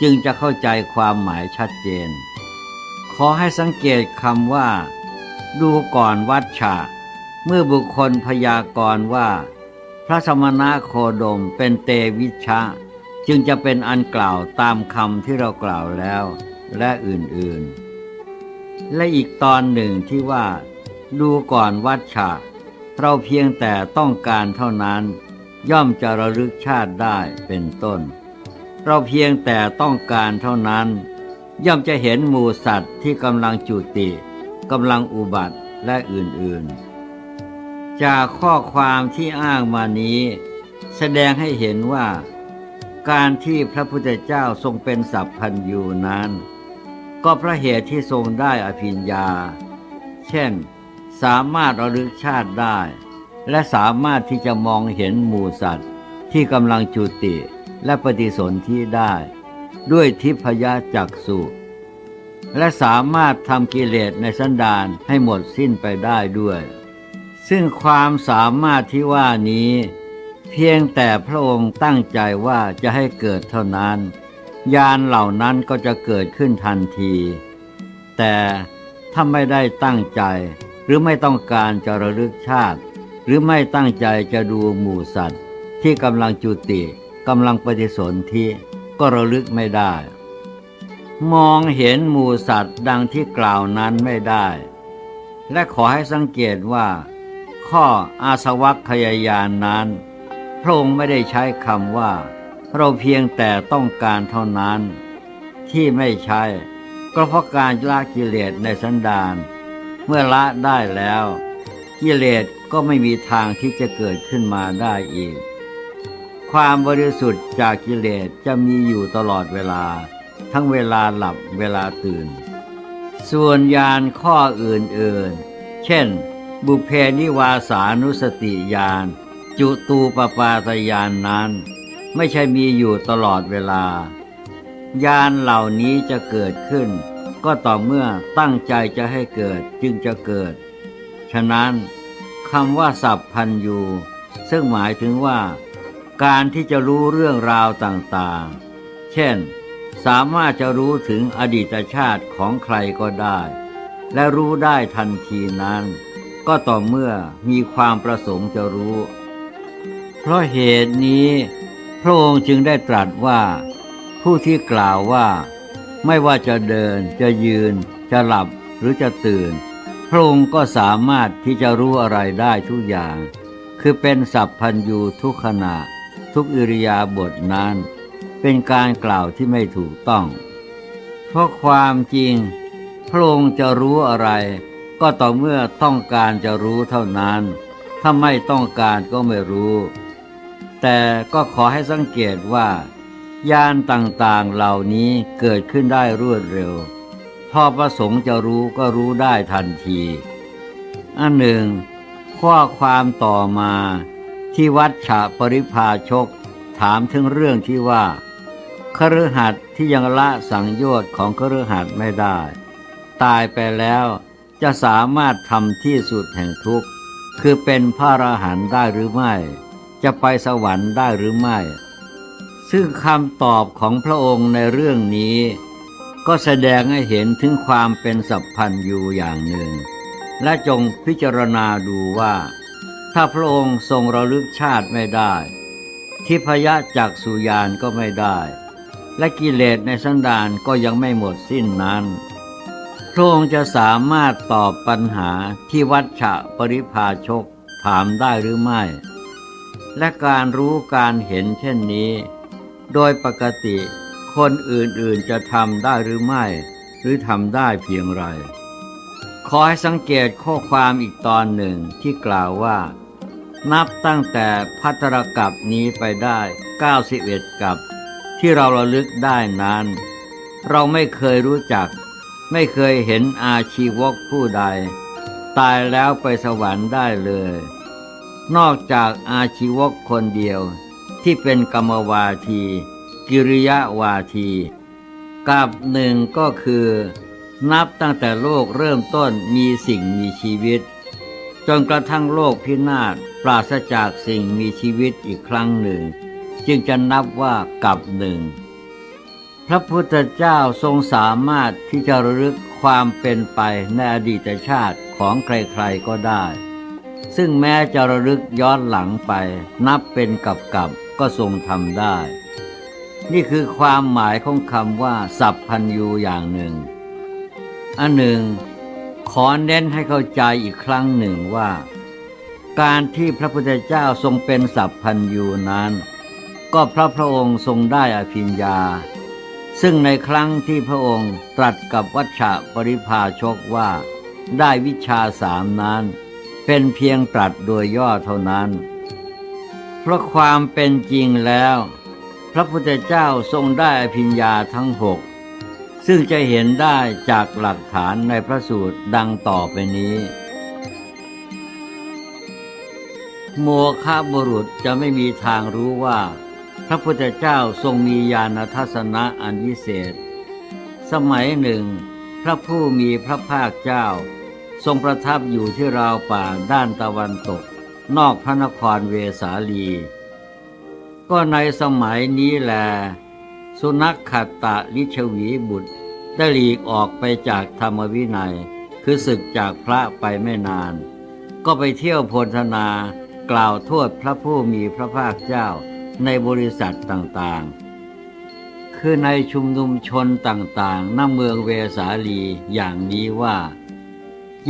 จึงจะเข้าใจความหมายชัดเจน ขอให้สังเกตคำว่า ดูก่อนวัดฉา เมื่อบุคคลพยากรณ์ว่า พระสมณะโคดมเป็นเตวิชะ จึงจะเป็นอันกล่าวตามคำที่เรากล่าวแล้วและอื่นๆ และอีกตอนหนึ่งที่ว่า ดูก่อนวัดฉาเราเพียงแต่ต้องการเท่านั้น ย่อมจะระลึกชาติได้เป็นต้น เราเพียงแต่ต้องการเท่านั้น ย่อมจะเห็นหมูสัตว์ที่กำลังจุติกำลังอุบัติและอื่นๆ จากข้อความที่อ้างมานี้ แสดงให้เห็นว่า การที่พระพุทธเจ้าทรงเป็นสัพพันยูนั้น ก็พระเหตุที่ทรงได้อภิญญา เช่น สามารถระลึกชาติได้ และสามารถที่จะมองเห็นหมูสัตว์ ที่กำลังจุติและปฏิสนธิได้ ด้วยทิพยจักสุและสามารถทำกิเลสในสันดานให้หมดสิ้นไปได้ด้วย ซึ่งความสามารถที่ว่านี้ เพียงแต่พระองค์ตั้งใจว่าจะให้เกิดเท่านั้น ยานเหล่านั้นก็จะเกิดขึ้นทันที แต่ถ้าไม่ได้ตั้งใจ หรือไม่ต้องการจะระลึกชาติ หรือไม่ตั้งใจจะดูหมู่สัตว์ ที่กำลังจุติกำลังปฏิสนธิก็ระลึกไม่ได้ มองเห็นหมู่สัตว์ดังที่กล่าวนั้นไม่ได้ และขอให้สังเกตว่า ข้ออาสวัคยายานนั้น พระองค์ไม่ได้ใช้คำว่า เราเพียงแต่ต้องการเท่านั้น ที่ไม่ใช่ก็เพราะการละกิเลสในสันดานเมื่อละได้แล้ว กิเลสก็ไม่มีทางที่จะเกิดขึ้นมาได้อีก ความบริสุทธิ์จากกิเลสจะมีอยู่ตลอดเวลา ทั้งเวลาหลับเวลาตื่น ส่วนยานข้ออื่นๆ เช่น บุเพนิวาสานุสติยานจุตูปปาตยานนั้น ไม่ใช่มีอยู่ตลอดเวลายานเหล่านี้จะเกิดขึ้น ก็ต่อเมื่อตั้งใจจะให้เกิดจึงจะเกิด ฉะนั้นคำว่าสัพพันยูซึ่งหมายถึงว่า การที่จะรู้เรื่องราวต่างๆ เช่น สามารถจะรู้ถึงอดีตชาติของใครก็ได้ และรู้ได้ทันทีนั้น ก็ต่อเมื่อมีความประสงค์จะรู้ เพราะเหตุนี้ พระองค์จึงได้ตรัสว่า ผู้ที่กล่าวว่า ไม่ว่าจะเดินจะยืน จะหลับหรือจะตื่น พระองค์ก็สามารถที่จะรู้อะไรได้ทุกอย่าง คือเป็นสัพพัญญูทุกขณะ ทุกอิริยาบถนั้น เป็นการกล่าวที่ไม่ถูกต้อง เพราะความจริง พระองค์จะรู้อะไร ก็ต่อเมื่อต้องการจะรู้เท่านั้น ถ้าไม่ต้องการก็ไม่รู้ แต่ก็ขอให้สังเกตว่ายานต่างๆเหล่านี้เกิดขึ้นได้รวดเร็ว พอประสงค์จะรู้ก็รู้ได้ทันที อันหนึ่ง ข้อความต่อมาที่วัดฉะปริพาชกถามถึงเรื่องที่ว่าคฤหัสถ์ที่ยังละสังโยชน์ของคฤหัสถ์ไม่ได้ ตายไปแล้ว จะสามารถทำที่สุดแห่งทุกข์ คือเป็นพระอรหันต์ได้หรือไม่ จะไปสวรรค์ได้หรือไม่ ซึ่งคำตอบของพระองค์ในเรื่องนี้ ก็แสดงให้เห็นถึงความเป็นสัพพันยูอย่างหนึ่ง และจงพิจารณาดูว่า ถ้าพระองค์ทรงระลึกชาติไม่ได้ทิพยจักสุยานก็ไม่ได้ และกิเลสในสันดานก็ยังไม่หมดสิ้นนั้น พระองค์จะสามารถตอบปัญหาที่วัดฉะปริภาชกถามได้หรือไม่ และการรู้การเห็นเช่นนี้ โดยปกติคนอื่นๆจะทำได้หรือไม่ หรือทำได้เพียงไร ขอให้สังเกตข้อความอีกตอนหนึ่งที่กล่าวว่า นับตั้งแต่พัทรกับนี้ไปได้ 91 กับ ที่เราระลึกได้นั้น เราไม่เคยรู้จัก ไม่เคยเห็นอาชีวกผู้ใด ตายแล้วไปสวรรค์ได้เลย นอกจากอาชีวกคนเดียวที่เป็นกรรมวาที กิริยาวาทีกับหนึ่งก็คือ นับตั้งแต่โลกเริ่มต้นมีสิ่งมีชีวิต จนกระทั่งโลกพินาศปราศจากสิ่งมีชีวิตอีกครั้งหนึ่ง จึงจะนับว่ากับหนึ่ง พระพุทธเจ้าทรงสามารถที่จะระลึกความเป็นไปในอดีตชาติของใครๆก็ได้ ซึ่งแม้จะระลึกย้อนหลังไปนับเป็นกับกับก็ทรงทำได้ นี่คือความหมายของคำว่า สัพพัญยูอย่างหนึ่ง อันหนึ่ง ขอเน้นให้เข้าใจอีกครั้งหนึ่งว่า การที่พระพุทธเจ้าทรงเป็นสัพพัญยูนั้น ก็เพราะพระองค์ทรงได้อภิญญา ซึ่งในครั้งที่พระองค์ตรัสกับวัชชะปริภาชกว่า ได้วิชาสามนั้น เป็นเพียงตรัสโดยย่อเท่านั้น เพราะความเป็นจริงแล้ว พระพุทธเจ้าทรงได้อภิญญาทั้งหกซึ่งจะเห็นได้จากหลักฐานในพระสูตรดังต่อไปนี้ โมฆะบุรุษจะไม่มีทางรู้ว่า พระพุทธเจ้าทรงมีญาณทัศนะอันวิเศษ สมัยหนึ่ง พระผู้มีพระภาคเจ้า ทรงประทับอยู่ที่ราวป่าด้านตะวันตก นอกพระนครเวสาลี ก็ในสมัยนี้แล สุนัขขัตตะลิชวีบุตรได้หลีกออกไปจากธรรมวินัย คือศึกจากพระไปไม่นาน ก็ไปเที่ยวโพธนากล่าวโทษพระผู้มีพระภาคเจ้า ในบริษัทต่างๆ คือในชุมนุมชนต่างๆณเมืองเวสาลีอย่างนี้ว่า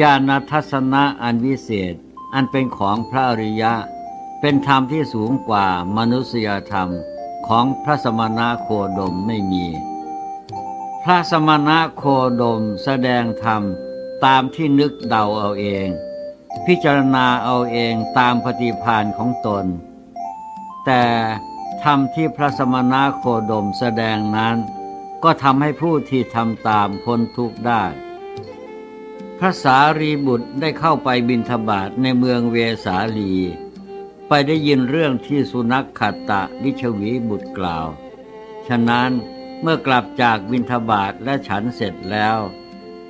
ญาณทัศนะอันวิเศษ อันเป็นของพระอริยะ เป็นธรรมที่สูงกว่ามนุษยธรรมของพระสมณะโคดมไม่มี พระสมณะโคดมแสดงธรรมตามที่นึกเดาเอาเอง พิจารณาเอาเองตามปฏิพานของตน แต่ธรรมที่พระสมณะโคดมแสดงนั้น ก็ทำให้ผู้ที่ทำตามพ้นทุกข์ได้ พระสารีบุตรได้เข้าไปบินทบาทในเมืองเวสาลี ไปได้ยินเรื่องที่สุนัขขัตตะลิชวีบุตรกล่าว ฉะนั้นเมื่อกลับจากบินทบาทและฉันเสร็จแล้ว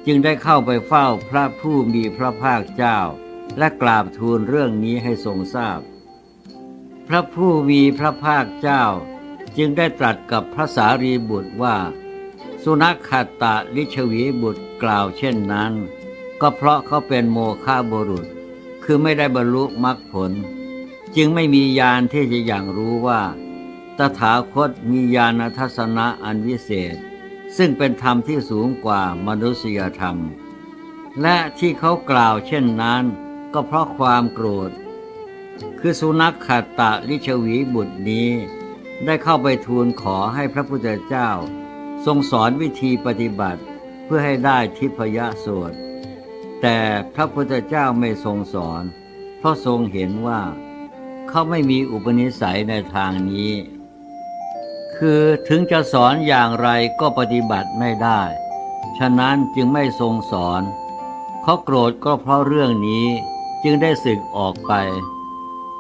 จึงได้เข้าไปเฝ้าพระผู้มีพระภาคเจ้า และกราบทูลเรื่องนี้ให้ทรงทราบพ พระผู้มีพระภาคเจ้า จึงได้ตรัสกับพระสารีบุตรว่า สุนัขขตะลิชวีบุตรกล่าวเช่นนั้น ก็เพราะเขาเป็นโมฆะบุรุษ คือไม่ได้บรรลุมรรคผล จึงไม่มียานที่จะอย่างรู้ว่า ตถาคตมีญาณทัศนะอันวิเศษ ซึ่งเป็นธรรมที่สูงกว่ามนุษยธรรม และที่เขากล่าวเช่นนั้น ก็เพราะความโกรธ คือสุนัขขัตตะลิชวีบุตรนี้ ได้เข้าไปทูลขอให้พระพุทธเจ้า ทรงสอนวิธีปฏิบัติเพื่อให้ได้ทิพยโสดแต่พระพุทธเจ้าไม่ทรงสอน เพราะทรงเห็นว่า เขาไม่มีอุปนิสัยในทางนี้ คือถึงจะสอนอย่างไรก็ปฏิบัติไม่ได้ ฉะนั้นจึงไม่ทรงสอนเขาโกรธก็เพราะเรื่องนี้จึงได้สึกออกไป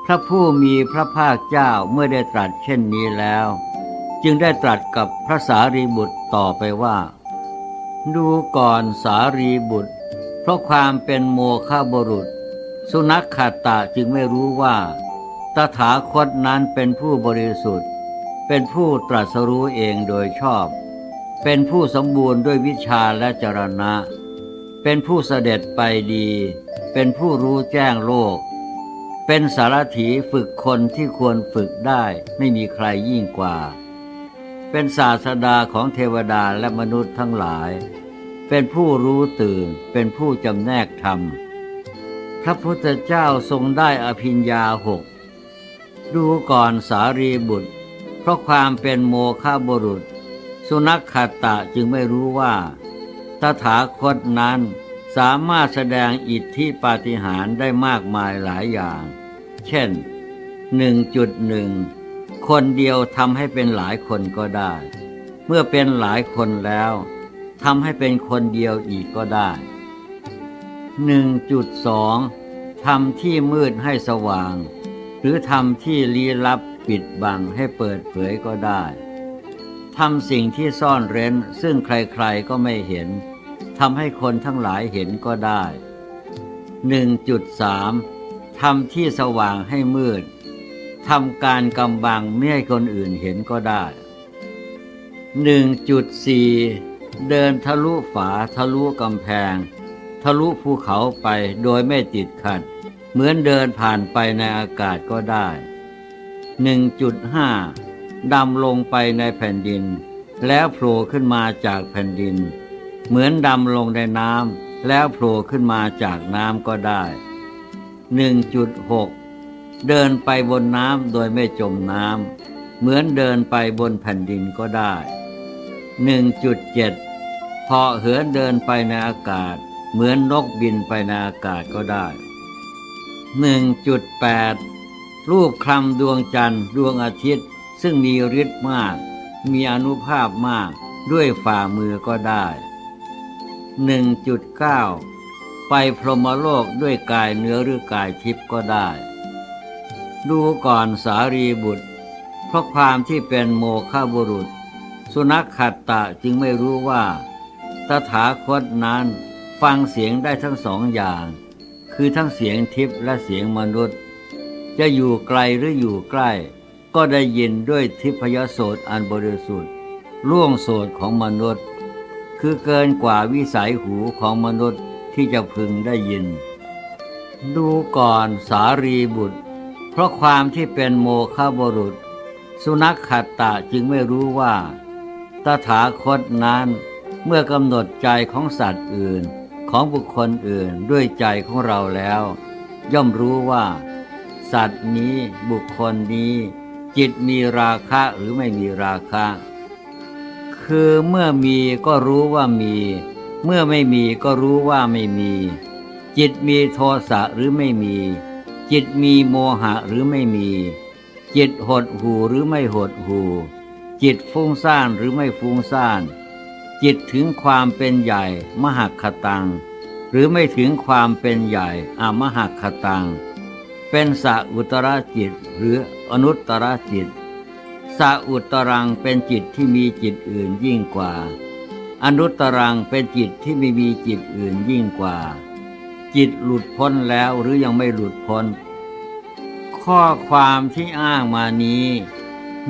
พระผู้มีพระภาคเจ้าเมื่อได้ตรัสเช่นนี้แล้ว จึงได้ตรัสกับพระสารีบุตรต่อไปว่า ดูก่อนสารีบุตร เพราะความเป็นโมฆะบุรุษ สุนัขขัตตะจึงไม่รู้ว่า ตถาคตนั้นเป็นผู้บริสุทธิ์ เป็นผู้ตรัสรู้เองโดยชอบ เป็นผู้สมบูรณ์ด้วยวิชาและจรณะ เป็นผู้เสด็จไปดี เป็นผู้รู้แจ้งโลก เป็นสารถีฝึกคนที่ควรฝึกได้ไม่มีใครยิ่งกว่า เป็นศาสดาของเทวดาและมนุษย์ทั้งหลาย เป็นผู้รู้ตื่นเป็นผู้จำแนกธรรม พระพุทธเจ้าทรงได้อภิญญาหก ดูก่อนสารีบุตร เพราะความเป็นโมฆะบุรุษ สุนัขขตตะจึงไม่รู้ว่า ตถาคตนั้น สามารถแสดงอิทธิปาฏิหาริย์ได้มากมายหลายอย่าง เช่น 1.1 คนเดียวทำให้เป็นหลายคนก็ได้ เมื่อเป็นหลายคนแล้วทำให้เป็นคนเดียวอีกก็ได้ 1.2 ทำที่มืดให้สว่าง หรือทำที่ลี้ลับปิดบังให้เปิดเผยก็ได้ทำสิ่งที่ซ่อนเร้นซึ่งใครๆก็ไม่เห็น ทำให้คนทั้งหลายเห็นก็ได้ 1.3ทำที่สว่างให้มืดทำการกำบังไม่ให้คนอื่นเห็นก็ได้ 1.4 เดินทะลุฝาทะลุกำแพง ทะลุภูเขาไปโดยไม่ติดขัด เหมือนเดินผ่านไปในอากาศก็ได้ 1.5ดำลงไปในแผ่นดิน แล้วโผล่ขึ้นมาจากแผ่นดิน เหมือนดำลงในน้ำแล้วโผล่ขึ้นมาจากน้ำก็ได้ 1.6 เดินไปบนน้ำโดยไม่จมน้ำเหมือนเดินไปบนแผ่นดินก็ได้ 1.7 พอเหินเดินไปในอากาศ เหมือนนกบินไปในอากาศก็ได้ 1.8 รูปคลำดวงจันทร์ดวงอาทิตย์ ซึ่งมีฤทธิ์มาก มีอนุภาพมากด้วยฝ่ามือก็ได้ 1.9 ไปพรหมโลกด้วยกายเนื้อหรือกายทิพย์ก็ได้ ดูก่อนสารีบุตรเพราะความที่เป็นโมฆะบุรุษ สุนัขขัตตะจึงไม่รู้ว่าตตถาคตนั้นฟังเสียงได้ทั้งสองอย่าง คือทั้งเสียงทิพย์และเสียงมนุษย์ จะอยู่ไกลหรืออยู่ใกล้ ก็ได้ยินด้วยทิพยโสตอันบริสุทธิ์ล่วงโสตของมนุษย์ คือเกินกว่าวิสัยหูของมนุษย์ที่จะพึงได้ยิน ดูก่อนสารีบุตร เพราะความที่เป็นโมฆะบุรุษ สุนัขขัตตะจึงไม่รู้ว่า ตถาคตนั้นเมื่อกำหนดใจของสัตว์อื่นของบุคคลอื่นด้วยใจของเราแล้ว ย่อมรู้ว่า สัตว์นี้บุคคลนี้ จิตมีราคะหรือไม่มีราคะ คือเมื่อมีก็รู้ว่ามี เมื่อไม่มีก็รู้ว่าไม่มี จิตมีโทสะหรือไม่มี จิตมีโมหะหรือไม่มี จิตหดหูหรือไม่หดหูจิตฟุ้งซ่านหรือไม่ฟุ้งซ่าน จิตถึงความเป็นใหญ่มหักขตัง หรือไม่ถึงความเป็นใหญ่อมหักขตัง เป็นสัอุตรจิตหรืออนุตตรจิต สัอุตรังเป็นจิตที่มีจิตอื่นยิ่งกว่า อนุตรังเป็นจิตที่ไม่มีจิตอื่นยิ่งกว่า จิตหลุดพ้นแล้วหรือยังไม่หลุดพ้น ข้อความที่อ้างมานี้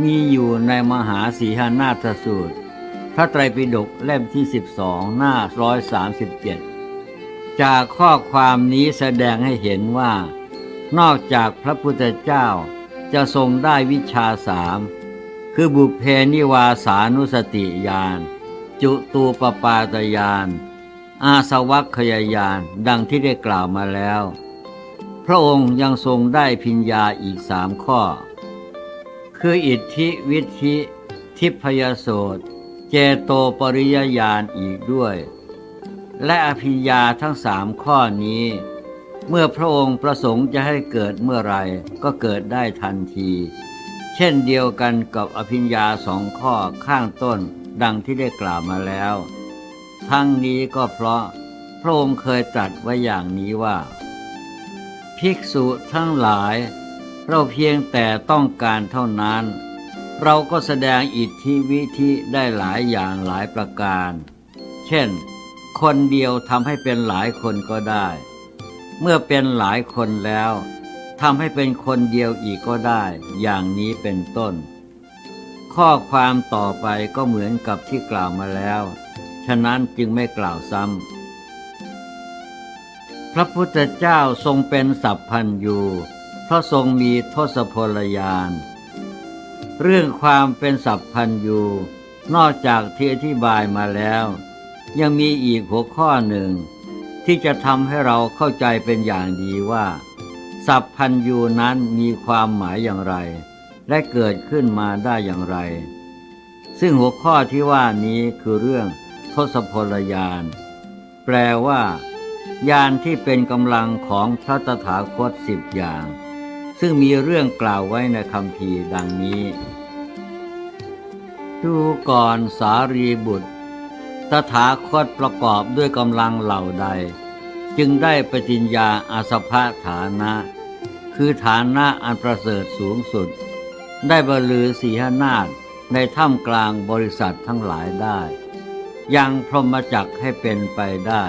มีอยู่ในมหาสีหานาฏสูตร พระไตรปิฎกเล่มที่สิบสองหน้าร้อยสามสิบเจ็ดจากข้อความนี้แสดงให้เห็นว่า นอกจากพระพุทธเจ้าจะทรงได้วิชาสาม คือบุพเพนิวาสานุสติญาณจุตูปปาตญาณอาสวัคยายานดังที่ได้กล่าวมาแล้ว พระองค์ยังทรงได้พิญญาอีกสามข้อ คืออิทธิวิธิทิพยโสตเจโตปริยญาณอีกด้วย และอภิญญาทั้งสามข้อนี้ เมื่อพระองค์ประสงค์จะให้เกิดเมื่อไรก็เกิดได้ทันที เช่นเดียวกันกับอภิญญาสองข้อข้างต้นดังที่ได้กล่าวมาแล้ว ทั้งนี้ก็เพราะพระองค์เคยตรัสไว้อย่างนี้ว่า ภิกษุทั้งหลาย เราเพียงแต่ต้องการเท่านั้น เราก็แสดงอิทธิวิธิได้หลายอย่างหลายประการ เช่น คนเดียวทำให้เป็นหลายคนก็ได้ เมื่อเป็นหลายคนแล้ว ทำให้เป็นคนเดียวอีกก็ได้ อย่างนี้เป็นต้น ข้อความต่อไปก็เหมือนกับที่กล่าวมาแล้ว ฉะนั้นจึงไม่กล่าวซ้ำ พระพุทธเจ้าทรงเป็นสัพพันยูเพราะทรงมีทศพลยาน เรื่องความเป็นสัพพันยูนอกจากที่อธิบายมาแล้ว ยังมีอีกหัวข้อหนึ่ง ที่จะทำให้เราเข้าใจเป็นอย่างดีว่า สัพพันยูนั้นมีความหมายอย่างไร และเกิดขึ้นมาได้อย่างไร ซึ่งหัวข้อที่ว่านี้คือเรื่องทศพลยาน แปลว่า ยานที่เป็นกำลังของพระตถาคตสิบอย่าง ซึ่งมีเรื่องกล่าวไว้ในคำพีดังนี้ ดูก่อนสารีบุตร ตถาคตประกอบด้วยกำลังเหล่าใด จึงได้ปฏิญญาอาสภะฐานะ คือฐานะอันประเสริฐสูงสุด ได้บรลือสีหนาฏในถ้ำกลางบริษัททั้งหลายได้ ยังพรหมจักให้เป็นไปได้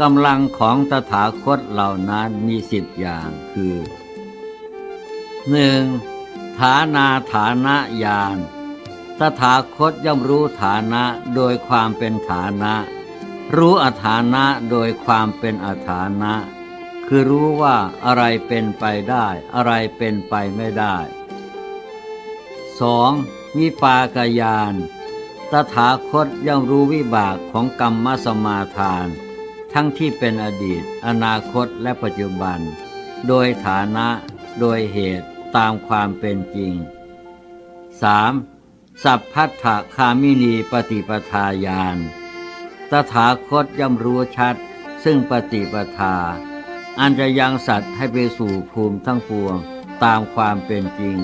กำลังของตถาคตเหล่านั้นมีสิบอย่างคือหนึ่งฐานาฐานะญาณตถาคตย่อมรู้ฐานะโดยความเป็นฐานะ รู้อฐานะโดยความเป็นอฐานะ คือรู้ว่าอะไรเป็นไปได้ อะไรเป็นไปไม่ได้ 2. วิปากยาน ตถาคตย่อมรู้วิบากของกรรมสมาทาน ทั้งที่เป็นอดีต อนาคตและปัจจุบัน โดยฐานะ โดยเหตุตามความเป็นจริง 3. สัพพัทธคามินีปฏิปทาญาณ ตถาคตย่อมรู้ชัด ซึ่งปฏิปทา อันจะยังสัตว์ให้ไปสู่ภูมิทั้งปวงตามความเป็นจริง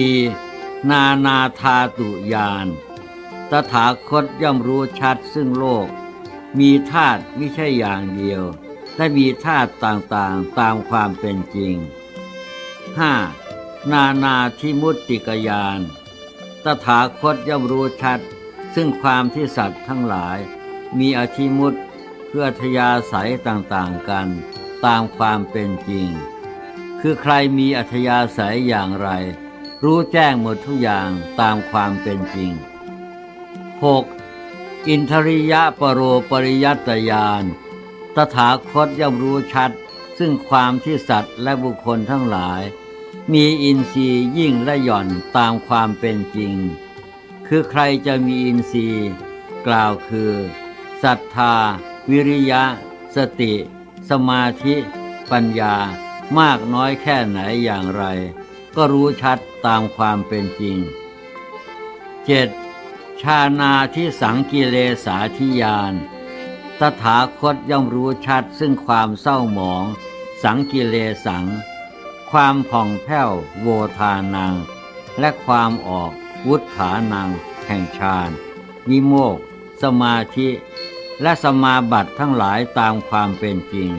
4. นานาธาตุญาณตถาคตย่อมรู้ชัดซึ่งโลก มีธาตุไม่ใช่อย่างเดียวและมีธาตุต่างๆตามความเป็นจริง 5. นานาทิมุตติกยานตถาคตย่อมรู้ชัด ซึ่งความที่สัตว์ทั้งหลาย มีอธิมุต เพื่อทยาศัยต่างๆกันตามความเป็นจริง คือใครมีอัธยาศัยอย่างไร รู้แจ้งหมดทุกอย่างตามความเป็นจริง 6. อินทริยะปรโรปริยัตยานตถาคตย่อมรู้ชัด ซึ่งความที่สัตว์และบุคคลทั้งหลาย มีอินทรีย์ยิ่งและหย่อนตามความเป็นจริง คือใครจะมีอินทรีย์ กล่าวคือศรัทธา วิริยะ สติ สมาธิ ปัญญา มากน้อยแค่ไหนอย่างไร ก็รู้ชัดตามความเป็นจริง 7. ชานาที่สังกิเลสาธิยานตถาคตย่อมรู้ชัดซึ่งความเศร้าหมอง สังกิเลสัง ความผ่องแผ้วโวทานัง และความออกวุฒานัง แห่งฌานวิโมก สมาธิ และสมาบัติทั้งหลายตามความเป็นจริง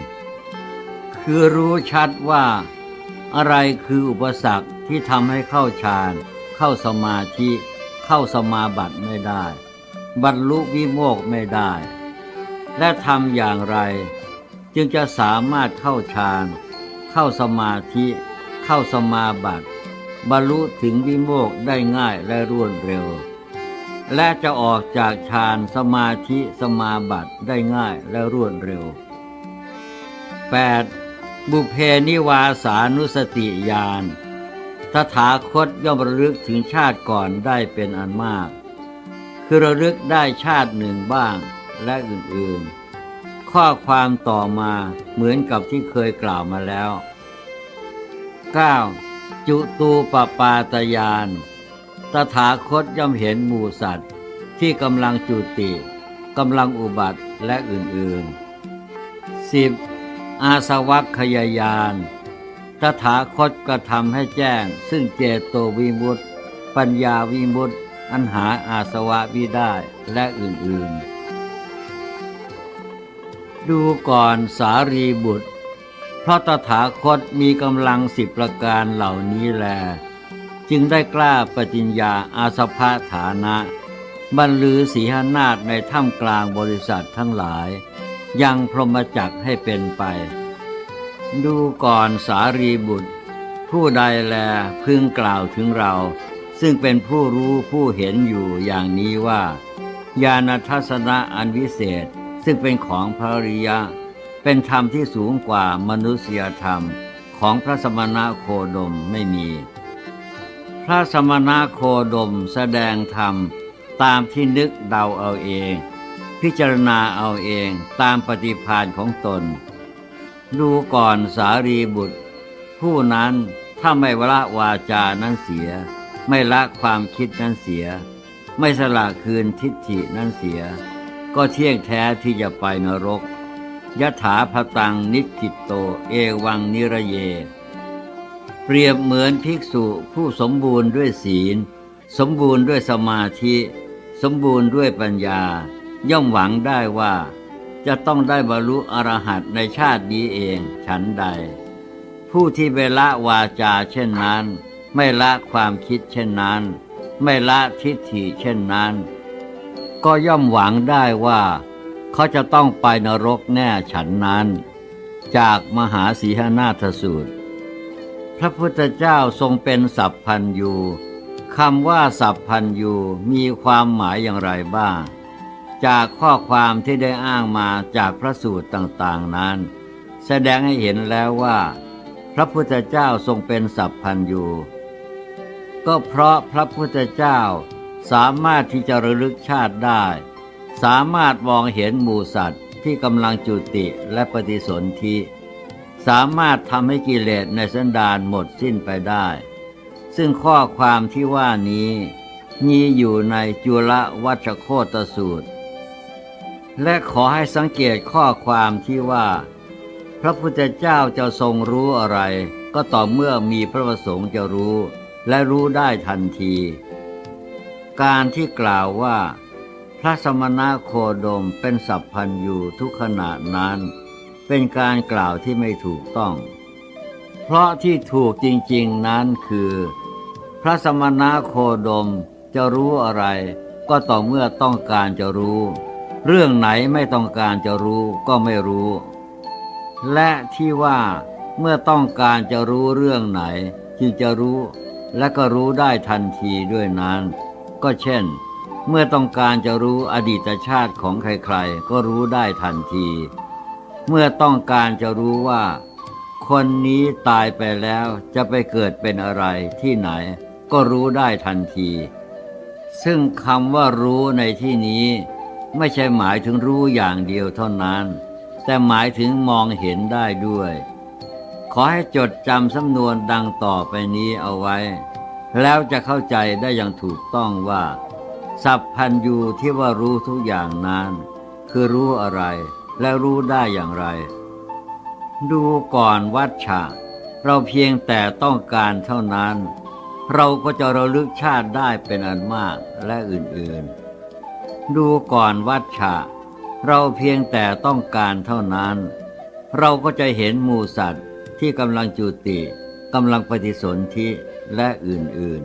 คือรู้ชัดว่า อะไรคืออุปสรรคที่ทำให้เข้าฌาน เข้าสมาธิ เข้าสมาบัติไม่ได้ บรรลุวิโมกไม่ได้ และทำอย่างไร จึงจะสามารถเข้าฌาน เข้าสมาธิ เข้าสมาบัติ บรรลุถึงวิโมกได้ง่ายและรวดเร็ว และจะออกจากฌานสมาธิสมาบัติได้ง่ายและรวดเร็ว 8. บุเพนิวาสานุสติญาณตถาคตย่อมระลึกถึงชาติก่อนได้เป็นอันมาก คือระลึกได้ชาติหนึ่งบ้างและอื่นๆ ข้อความต่อมาเหมือนกับที่เคยกล่าวมาแล้ว 9. จุตูปปาตยาน ตถาคตย่อมเห็นหมูสัตว์ ที่กำลังจุติกำลังอุบัติและอื่นๆ 10. อาสวัคขยายานตถาคตกระทำให้แจ้ง ซึ่งเจโตวิมุตติ ปัญญาวิมุตติ อันหาอาสวะวิได้และอื่นๆ ดูก่อนสารีบุตร เพราะตถาคตมีกำลังสิบประการเหล่านี้แล จึงได้กล้าปฏิญญาอาสภะฐานะ บรรลือสีหนาฏในถ้ำกลางบริษัททั้งหลาย ยังพรหมจักให้เป็นไป ดูก่อนสารีบุตร ผู้ใดแลพึงกล่าวถึงเรา ซึ่งเป็นผู้รู้ผู้เห็นอยู่อย่างนี้ว่า ญาณทัศนะอันวิเศษซึ่งเป็นของพระริยะ เป็นธรรมที่สูงกว่ามนุษยธรรมของพระสมณะโคดมไม่มี พระสมณะโคดมแสดงธรรม ตามที่นึกเดาเอาเอง พิจารณาเอาเองตามปฏิภาณของตน ดูก่อนสารีบุตร ผู้นั้นถ้าไม่ละวาจานั้นเสีย ไม่ละความคิดนั้นเสีย ไม่สละคืนทิฏฐินั้นเสีย ก็เที่ยงแท้ที่จะไปนรกยถาพตังนิคิตโต เอวังนิระเย เปรียบเหมือนภิกษุผู้สมบูรณ์ด้วยศีล สมบูรณ์ด้วยสมาธิ สมบูรณ์ด้วยปัญญา ย่อมหวังได้ว่า จะต้องได้บรรลุอรหัตในชาตินี้เองฉันใด ผู้ที่เวละวาจาเช่นนั้น ไม่ละความคิดเช่นนั้น ไม่ละทิฏฐิเช่นนั้น ก็ย่อมหวังได้ว่า เขาจะต้องไปนรกแน่ฉันนั้น จากมหาสีหนาทสูตร พระพุทธเจ้าทรงเป็นสัพพันยูคำว่าสัพพันยูมีความหมายอย่างไรบ้าง จากข้อความที่ได้อ้างมาจากพระสูตรต่างๆนั้น แสดงให้เห็นแล้วว่า พระพุทธเจ้าทรงเป็นสัพพันยูก็เพราะพระพุทธเจ้าสามารถที่จะระลึกชาติได้ สามารถมองเห็นหมูสัตว์ที่กำลังจุติและปฏิสนธิ สามารถทำให้กิเลสในสันดานหมดสิ้นไปได้ ซึ่งข้อความที่ว่านี้มีอยู่ในจุลวัชโคตสูตร และขอให้สังเกตข้อความที่ว่า พระพุทธเจ้าจะทรงรู้อะไร ก็ต่อเมื่อมีพระประสงค์จะรู้ และรู้ได้ทันที การที่กล่าวว่า พระสมณะโคดมเป็นสัพพันยูทุกขณะนั้น เป็นการกล่าวที่ไม่ถูกต้อง เพราะที่ถูกจริงๆนั้นคือ พระสมณะโคดมจะรู้อะไรก็ต่อเมื่อต้องการจะรู้ เรื่องไหนไม่ต้องการจะรู้ก็ไม่รู้ และที่ว่าเมื่อต้องการจะรู้เรื่องไหนจึงจะรู้ และก็รู้ได้ทันทีด้วยนั้น ก็เช่น เมื่อต้องการจะรู้อดีตชาติของใครๆ ก็รู้ได้ทันที เมื่อต้องการจะรู้ว่า คนนี้ตายไปแล้วจะไปเกิดเป็นอะไรที่ไหน ก็รู้ได้ทันที ซึ่งคำว่ารู้ในที่นี้ ไม่ใช่หมายถึงรู้อย่างเดียวเท่านั้น แต่หมายถึงมองเห็นได้ด้วย ขอให้จดจำสำนวนดังต่อไปนี้เอาไว้ แล้วจะเข้าใจได้อย่างถูกต้องว่าสัพพันยูที่ว่ารู้ทุกอย่างนั้น คือรู้อะไร และรู้ได้อย่างไร ดูก่อนวัดฉะเราเพียงแต่ต้องการเท่านั้น เราก็จะระลึกชาติได้เป็นอันมากและอื่นๆ ดูก่อนวัดฉะเราเพียงแต่ต้องการเท่านั้น เราก็จะเห็นหมูสัตว์ที่กำลังจุติกำลังปฏิสนธิและอื่น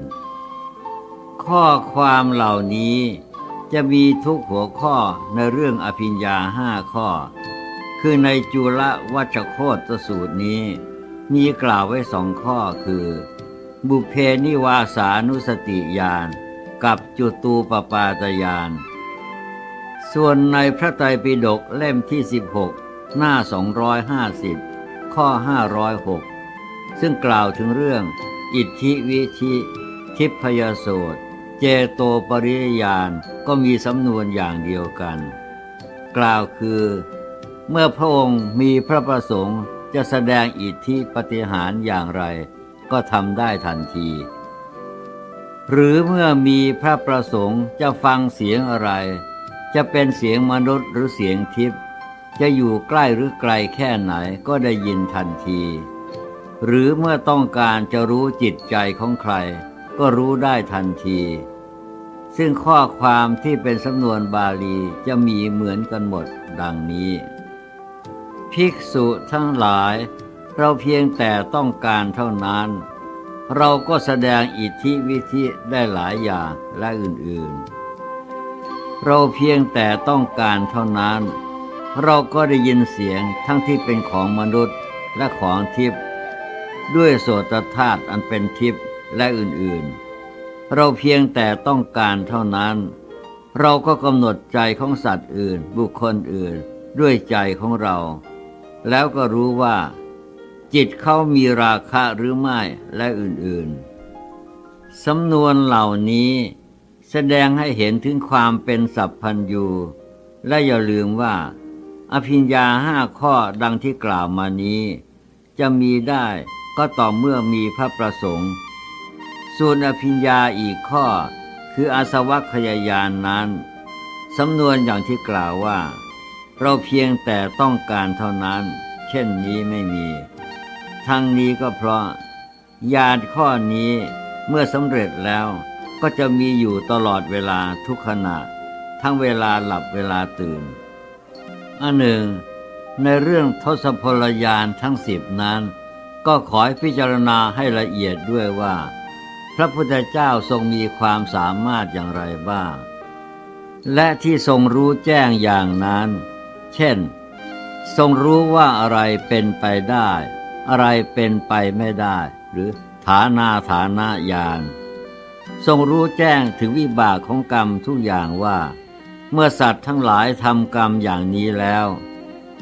ๆ ข้อความเหล่านี้ จะมีทุกหัวข้อในเรื่องอภิญญาห้าข้อ คือในจุลวัชโคตสูตรนี้ มีกล่าวไว้สองข้อคือ บุเพนิวาสานุสติญาณกับจุตูปปาตญาณส่วนในพระไตรปิฎกเล่มที่ 16 หน้า 250 ข้อ 506 ซึ่งกล่าวถึงเรื่อง อิทธิวิธิ ทิพยโสต เจโตปริยานก็มีสำนวนอย่างเดียวกัน กล่าวคือ เมื่อพระองค์มีพระประสงค์จะแสดงอิทธิปฏิหารอย่างไร ก็ทำได้ทันที หรือเมื่อมีพระประสงค์จะฟังเสียงอะไร จะเป็นเสียงมนุษย์หรือเสียงทิพย์จะอยู่ใกล้หรือไกลแค่ไหนก็ได้ยินทันที หรือเมื่อต้องการจะรู้จิตใจของใคร ก็รู้ได้ทันที ซึ่งข้อความที่เป็นสำนวนบาลีจะมีเหมือนกันหมดดังนี้ ภิกษุทั้งหลาย เราเพียงแต่ต้องการเท่านั้น เราก็แสดงอิทธิวิธิได้หลายอย่างและอื่นๆ เราเพียงแต่ต้องการเท่านั้น เราก็ได้ยินเสียงทั้งที่เป็นของมนุษย์และของทิพย์ด้วยโสตธาตุอันเป็นทิพย์ และอื่นๆ เราเพียงแต่ต้องการเท่านั้น เราก็กำหนดใจของสัตว์อื่น บุคคลอื่น ด้วยใจของเรา แล้วก็รู้ว่า จิตเขามีราคะหรือไม่และอื่นๆ สำนวนเหล่านี้แสดงให้เห็นถึงความเป็นสัพพัญญูและอย่าลืมว่า อภิญญาห้าข้อดังที่กล่าวมานี้ จะมีได้ก็ต่อเมื่อมีพระประสงค์ ส่วนอภิญญาอีกข้อ คืออาสวัคยายานนั้น สำนวนอย่างที่กล่าวว่า เราเพียงแต่ต้องการเท่านั้น เช่นนี้ไม่มี ทั้งนี้ก็เพราะ ญาณข้อนี้เมื่อสำเร็จแล้วก็จะมีอยู่ตลอดเวลาทุกขณะ ทั้งเวลาหลับเวลาตื่น อันหนึ่ง ในเรื่องทศพลยานทั้งสิบนั้น ก็ขอให้พิจารณาให้ละเอียดด้วยว่า พระพุทธเจ้าทรงมีความสามารถอย่างไรบ้าง และที่ทรงรู้แจ้งอย่างนั้น เช่น ทรงรู้ว่าอะไรเป็นไปได้ อะไรเป็นไปไม่ได้ หรือฐานาฐานะญาณทรงรู้แจ้งถึงวิบากของกรรมทุกอย่างว่า เมื่อสัตว์ทั้งหลายทำกรรมอย่างนี้แล้ว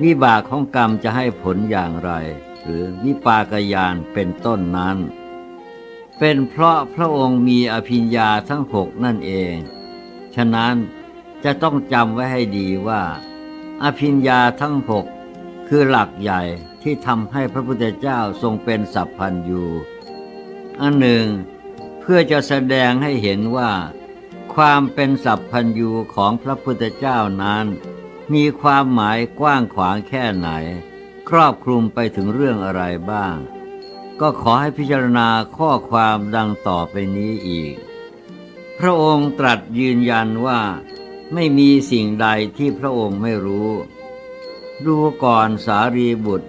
วิบากของกรรมจะให้ผลอย่างไร หรือวิปากยานเป็นต้นนั้น เป็นเพราะพระองค์มีอภิญญาทั้งหกนั่นเอง ฉะนั้นจะต้องจำไว้ให้ดีว่า อภิญญาทั้งหกคือหลักใหญ่ที่ทำให้พระพุทธเจ้าทรงเป็นสัพพันยูอันหนึ่ง เพื่อจะแสดงให้เห็นว่า ความเป็นสัพพัญญูของพระพุทธเจ้านั้น มีความหมายกว้างขวางแค่ไหน ครอบคลุมไปถึงเรื่องอะไรบ้าง ก็ขอให้พิจารณาข้อความดังต่อไปนี้อีก พระองค์ตรัสยืนยันว่า ไม่มีสิ่งใดที่พระองค์ไม่รู้ ดูก่อนสารีบุตร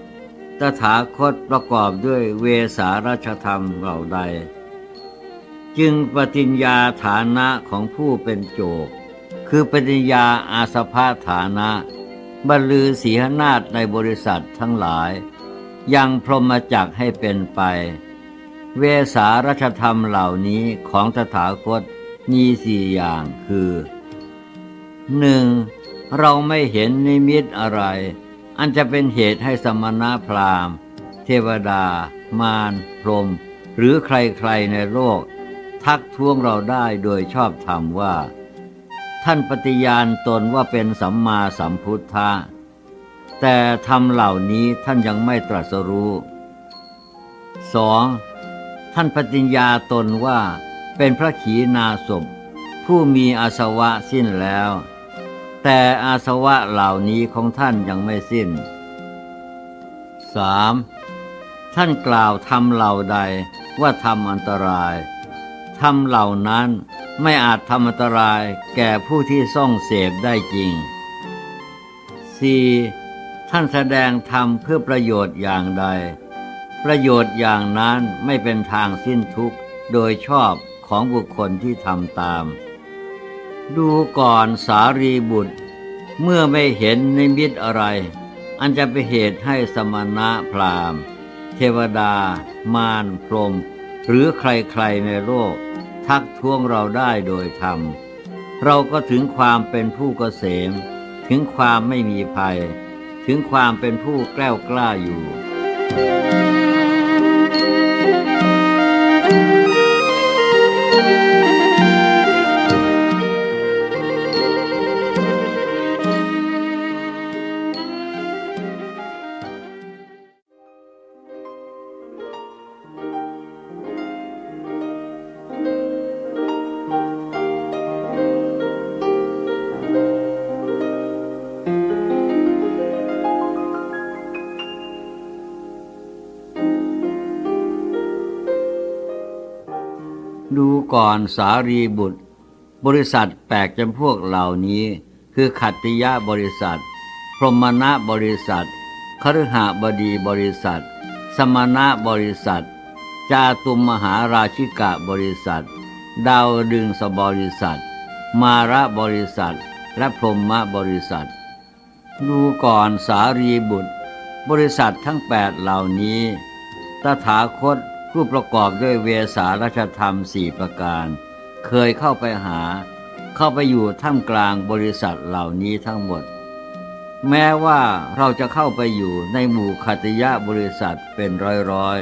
ตถาคตประกอบด้วยเวสาราชธรรมเหล่าใด จึงปฏิญญาฐานะของผู้เป็นโจก คือปฏิญญาอาสภาฐานะ บรรลือศีหนาฏในบริษัททั้งหลาย ยังพรหมจักให้เป็นไป เวสารัชธรรมเหล่านี้ของตถาคตมีสี่อย่างคือหนึ่งเราไม่เห็นนิมิตอะไร อันจะเป็นเหตุให้สมณะพราหมณ์ เทวดา มารพรหมหรือใครๆในโลก ทักท้วงเราได้โดยชอบธรรมว่า ท่านปฏิญาณตนว่าเป็นสัมมาสัมพุทธะ แต่ธรรมเหล่านี้ท่านยังไม่ตรัสรู้ 2. ท่านปฏิญญาตนว่าเป็นพระขีณาสพผู้มีอาสวะสิ้นแล้ว แต่อาสวะเหล่านี้ของท่านยังไม่สิ้น 3. ท่านกล่าวทำเหล่าใดว่าทำอันตรายทำเหล่านั้นไม่อาจทำอันตรายแก่ผู้ที่ซ่องเสพได้จริง 4. ท่านแสดงธรรมเพื่อประโยชน์อย่างใด ประโยชน์อย่างนั้นไม่เป็นทางสิ้นทุกข์โดยชอบของบุคคลที่ทำตาม ดูก่อนสารีบุตร เมื่อไม่เห็นนิมิตอะไร อันจะเป็นเหตุให้สมณะพราหมณ์ เทวดา มารพรหมหรือใครๆในโลก ทักท้วงเราได้โดยธรรม เราก็ถึงความเป็นผู้เกษม ถึงความไม่มีภัย ถึงความเป็นผู้แกล้วกล้าอยู่ ดูก่อนสารีบุตร บริษัทแปลกจำพวกเหล่านี้ คือขัตติยะบริษัท พรหมณะบริษัทคฤหบดีบริษัท สมณะบริษัท จาตุมมหาราชิกะบริษัท ดาวดึงสบริษัท มาระบริษัท และพรหมบริษัท ดูก่อนสารีบุตร บริษัททั้งแปดเหล่านี้ ตถาคต ผู้ประกอบด้วยเวสารัชธรรมสี่ประการ เคยเข้าไปหา เข้าไปอยู่ท่ามกลางบริษัทเหล่านี้ทั้งหมด แม้ว่าเราจะเข้าไปอยู่ในหมู่ขัตยะบริษัทเป็นร้อย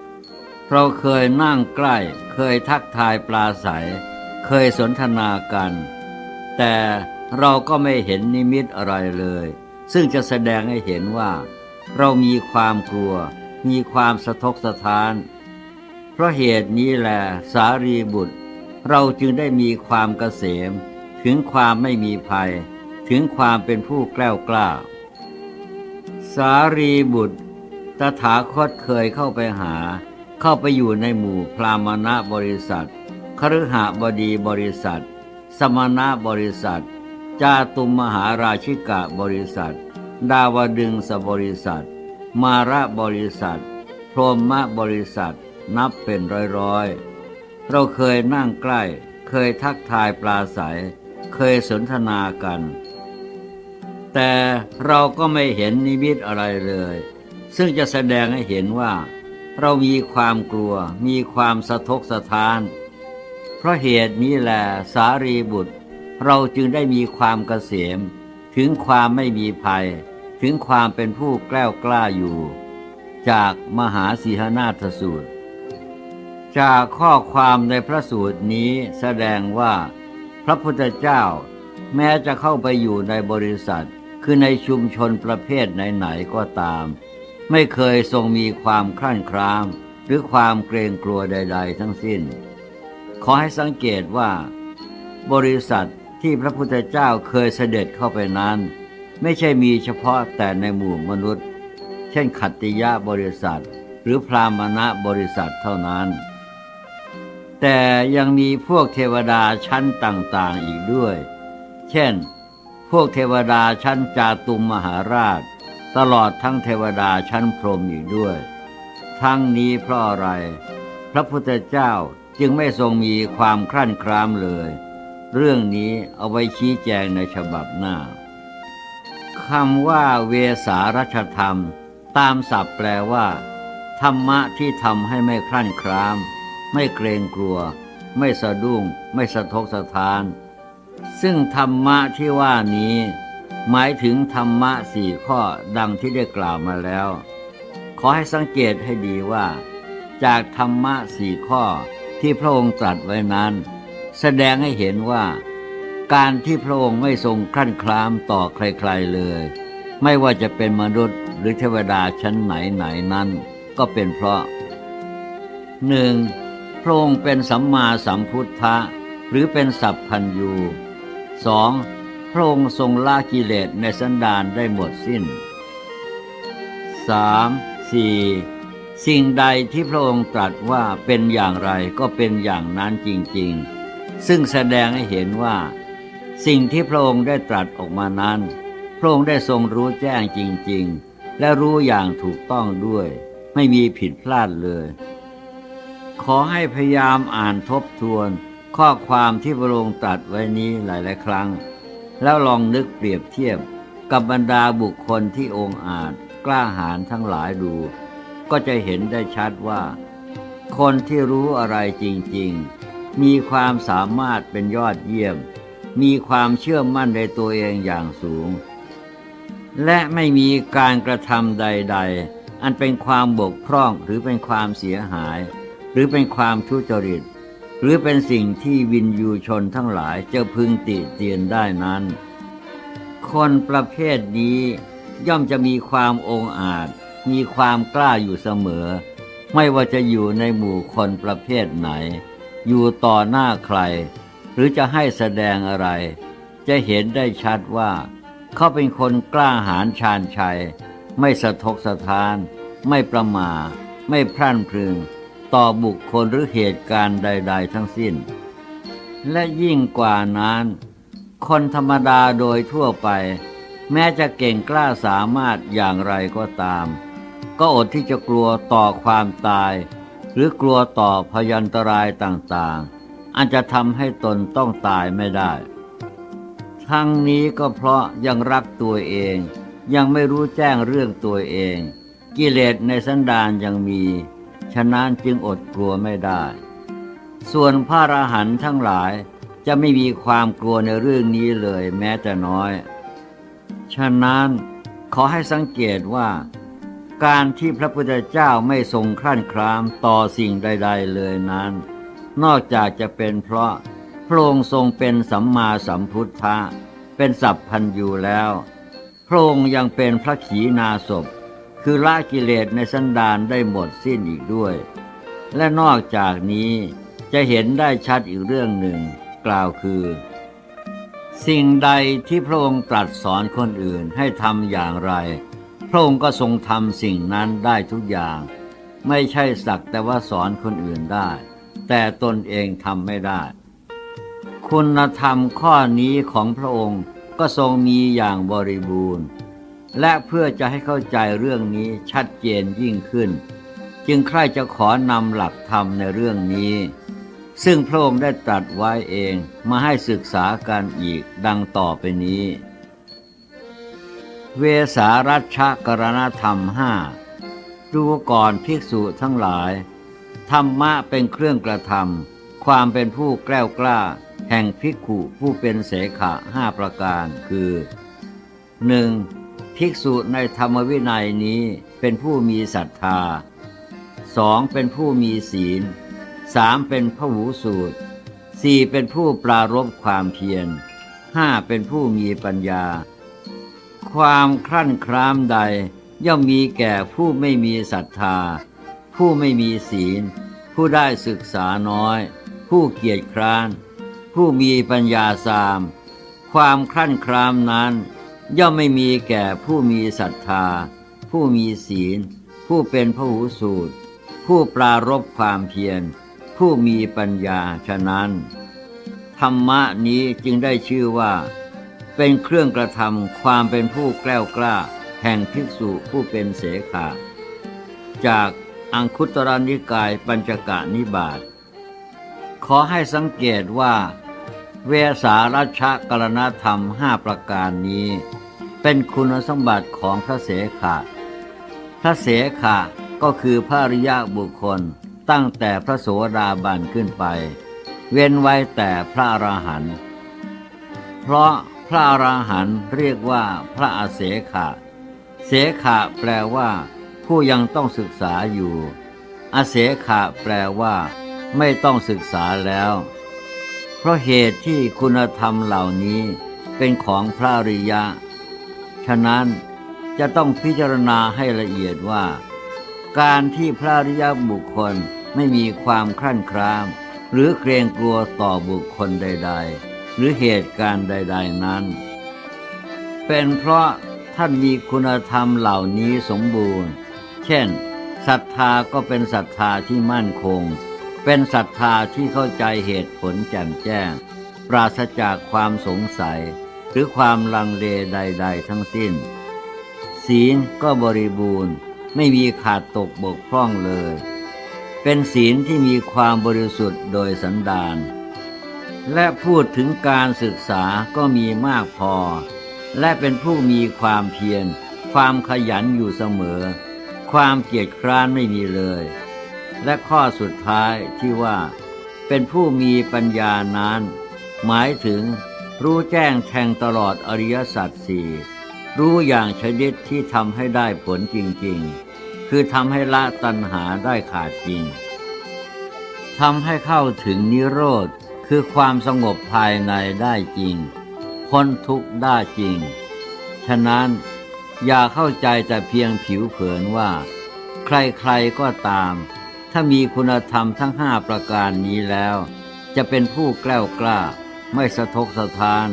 ๆเราเคยนั่งใกล้ เคยทักทายปลาใส เคยสนทนากัน แต่เราก็ไม่เห็นนิมิตอะไรเลย ซึ่งจะแสดงให้เห็นว่า เรามีความกลัวมีความสะทกสะท้าน เพราะเหตุนี้แหละสารีบุตร เราจึงได้มีความเกษม ถึงความไม่มีภัย ถึงความเป็นผู้แกล้วกล้า สารีบุตร ตถาคตเคยเข้าไปหา เข้าไปอยู่ในหมู่พรามณะบริษัทคฤหบดีบริษัท สมณะบริษัท จาตุมมหาราชิกะบริษัท ดาวดึงสบริษัท มาระบริษัท พรหมบริษัท นับเป็นร้อยๆ เราเคยนั่งใกล้ เคยทักทายปลาใสเคยสนทนากัน แต่เราก็ไม่เห็นนิมิตอะไรเลย ซึ่งจะแสดงให้เห็นว่า เรามีความกลัว มีความสะทกสะท้าน เพราะเหตุนี้แหละสารีบุตร เราจึงได้มีความเกษม ถึงความไม่มีภัย ถึงความเป็นผู้แกล้วกล้าอยู่ จากมหาสีหนาทสูตร จากข้อความในพระสูตรนี้แสดงว่า พระพุทธเจ้า แม้จะเข้าไปอยู่ในบริษัท คือในชุมชนประเภทไหนๆก็ตาม ไม่เคยทรงมีความคลั่นคราม หรือความเกรงกลัวใด ๆ ทั้งสิ้น ขอให้สังเกตว่า บริษัทที่พระพุทธเจ้าเคยเสด็จเข้าไปนั้น ไม่ใช่มีเฉพาะแต่ในหมู่มนุษย์ เช่นขัตติยะบริษัท หรือพรามณะบริษัทเท่านั้น แต่ยังมีพวกเทวดาชั้นต่างๆอีกด้วย เช่น พวกเทวดาชั้นจาตุมมหาราช ตลอดทั้งเทวดาชั้นพรหมอีกด้วย ทั้งนี้เพราะอะไร พระพุทธเจ้าจึงไม่ทรงมีความครั่นครามเลย เรื่องนี้เอาไว้ชี้แจงในฉบับหน้าคำว่าเวสารัชธรรม ตามศัพท์แปลว่า ธรรมะที่ทำให้ไม่ครั่นคราม ไม่เกรงกลัว ไม่สะดุ้ง ไม่สะทกสะทาน ซึ่งธรรมะที่ว่านี้ หมายถึงธรรมะสี่ข้อดังที่ได้กล่าวมาแล้ว ขอให้สังเกตให้ดีว่า จากธรรมะสี่ข้อที่พระองค์ตรัสไว้นั้น แสดงให้เห็นว่า การที่พระองค์ไม่ทรงคลั่นคลามต่อใครๆเลย ไม่ว่าจะเป็นมนุษย์หรือเทวดาชั้นไหนไหนนั้น ก็เป็นเพราะหนึ่ง พระองค์เป็นสัมมาสัมพุทธะหรือเป็นสัพพัญญูสองพระองค์ทรงละกิเลสในสันดานได้หมดสิ้นสามสี่สิ่งใดที่พระองค์ตรัสว่าเป็นอย่างไรก็เป็นอย่างนั้นจริงๆ ซึ่งแสดงให้เห็นว่า สิ่งที่พระองค์ได้ตรัสออกมานั้น พระองค์ได้ทรงรู้แจ้งจริงๆ และรู้อย่างถูกต้องด้วย ไม่มีผิดพลาดเลย ขอให้พยายามอ่านทบทวน ข้อความที่พระองค์ตรัสไว้นี้หลายๆครั้ง แล้วลองนึกเปรียบเทียบกับบรรดาบุคคลที่องค์อาจกล้าหาญทั้งหลายดู ก็จะเห็นได้ชัดว่า คนที่รู้อะไรจริงๆ มีความสามารถเป็นยอดเยี่ยม มีความเชื่อมั่นในตัวเองอย่างสูง และไม่มีการกระทำใด ๆ อันเป็นความบกพร่องหรือเป็นความเสียหาย หรือเป็นความทุจริต หรือเป็นสิ่งที่วินยูชนทั้งหลายจะพึงติเตียนได้นั้น คนประเภทนี้ย่อมจะมีความองอาจ มีความกล้าอยู่เสมอ ไม่ว่าจะอยู่ในหมู่คนประเภทไหน อยู่ต่อหน้าใคร หรือจะให้แสดงอะไร จะเห็นได้ชัดว่า เขาเป็นคนกล้าหาญชาญชัย ไม่สะทกสะทาน ไม่ประมา ไม่พรั่นพรึง ต่อบุคคลหรือเหตุการณ์ใด ๆ ทั้งสิ้น และยิ่งกว่านั้น คนธรรมดาโดยทั่วไป แม้จะเก่งกล้าสามารถอย่างไรก็ตาม ก็อดที่จะกลัวต่อความตาย หรือกลัวต่อพยันตรายต่างๆอันจะทำให้ตนต้องตายไม่ได้ ทั้งนี้ก็เพราะยังรักตัวเองยังไม่รู้แจ้งเรื่องตัวเอง กิเลสในสันดานยังมี ฉะนั้นจึงอดกลัวไม่ได้ ส่วนพระอรหันต์ทั้งหลายจะไม่มีความกลัวในเรื่องนี้เลยแม้แต่น้อย ฉะนั้นขอให้สังเกตว่า การที่พระพุทธเจ้าไม่ทรงครั่นครามต่อสิ่งใด ๆ เลยนั้น นอกจากจะเป็นเพราะพระองค์ทรงเป็นสัมมาสัมพุทธะเป็นสัพพันยูแล้ว พระองค์ยังเป็นพระขีณาสพ คือละกิเลสในสันดานได้หมดสิ้นอีกด้วย และนอกจากนี้จะเห็นได้ชัดอีกเรื่องหนึ่ง กล่าวคือ สิ่งใดที่พระองค์ตรัสสอนคนอื่นให้ทำอย่างไร พระองค์ก็ทรงทำสิ่งนั้นได้ทุกอย่าง ไม่ใช่สักแต่ว่าสอนคนอื่นได้ แต่ตนเองทำไม่ได้ คุณธรรมข้อนี้ของพระองค์ก็ทรงมีอย่างบริบูรณ์ และเพื่อจะให้เข้าใจเรื่องนี้ชัดเจนยิ่งขึ้น จึงใครจะขอนำหลักธรรมในเรื่องนี้ ซึ่งพระองค์ได้ตรัสไว้เองมาให้ศึกษากันอีกดังต่อไปนี้ เวสารัชกรณธรรมห้าดูก่อนภิกษุทั้งหลาย ธรรมะเป็นเครื่องกระทำความเป็นผู้แกล้วกล้า แห่งภิกขุผู้เป็นเสขะห้าประการคือ 1. ภิกษุในธรรมวินัยนี้เป็นผู้มีศรัทธาสองเป็นผู้มีศีลสามเป็นพหูสูตรสี่เป็นผู้ปรารบความเพียรห้าเป็นผู้มีปัญญา ความครั่นครามใดย่อมมีแก่ผู้ไม่มีศรัทธา ผู้ไม่มีศีล ผู้ได้ศึกษาน้อย ผู้เกียจคร้าน ผู้มีปัญญาสาม ความครั่นครามนั้น ย่อมไม่มีแก่ผู้มีศรัทธา ผู้มีศีล ผู้เป็นผู้หูสูตร ผู้ปรารบความเพียร ผู้มีปัญญาฉะนั้น ธรรมะนี้จึงได้ชื่อว่า เป็นเครื่องกระทำความเป็นผู้แกล้วกล้า แห่งภิกษุผู้เป็นเสขาจากอังคุตรนิกายปัญจกานิบาตขอให้สังเกตว่า เวสารัชกรณธรรมห้าประการนี้ เป็นคุณสมบัติของพระเสขะพระเสขะก็คือพระริยะบุคคลตั้งแต่พระโสดาบันขึ้นไป เว้นไว้แต่พระอรหันต์เพราะพระอรหันต์เรียกว่าพระอาเสขะ เสขะแปลว่า ผู้ยังต้องศึกษาอยู่อาเสขะแปลว่า ไม่ต้องศึกษาแล้ว เพราะเหตุที่คุณธรรมเหล่านี้เป็นของพระอริยะ ฉะนั้นจะต้องพิจารณาให้ละเอียดว่า การที่พระอริยบุคคลไม่มีความครั่นคราม หรือเกรงกลัวต่อบุคคลใด ๆ หรือเหตุการณ์ใด ๆนั้น เป็นเพราะท่านมีคุณธรรมเหล่านี้สมบูรณ์ เช่นศรัทธาก็เป็นศรัทธาที่มั่นคง เป็นศรัทธาที่เข้าใจเหตุผลแจ่มแจ้ง ปราศจากความสงสัย หรือความลังเลใด ๆ ทั้งสิ้น ศีลก็บริบูรณ์ไม่มีขาดตกบกพร่องเลย เป็นศีลที่มีความบริสุทธิ์โดยสันดาน และพูดถึงการศึกษาก็มีมากพอ และเป็นผู้มีความเพียร ความขยันอยู่เสมอ ความเกียจคร้านไม่มีเลย และข้อสุดท้ายที่ว่า เป็นผู้มีปัญญานั้น หมายถึงรู้แจ้งแทงตลอดอริยสัจสี่รู้อย่างชนิดที่ทำให้ได้ผลจริงๆ คือทำให้ละตัณหาได้ขาดจริงทำให้เข้าถึงนิโรธคือความสงบภายในได้จริง พ้นทุกข์ได้จริง ฉะนั้นอย่าเข้าใจแต่เพียงผิวเผินว่า ใครๆก็ตาม ถ้ามีคุณธรรมทั้งห้าประการนี้แล้ว จะเป็นผู้แกล้วกล้า ไม่สะทกสะทาน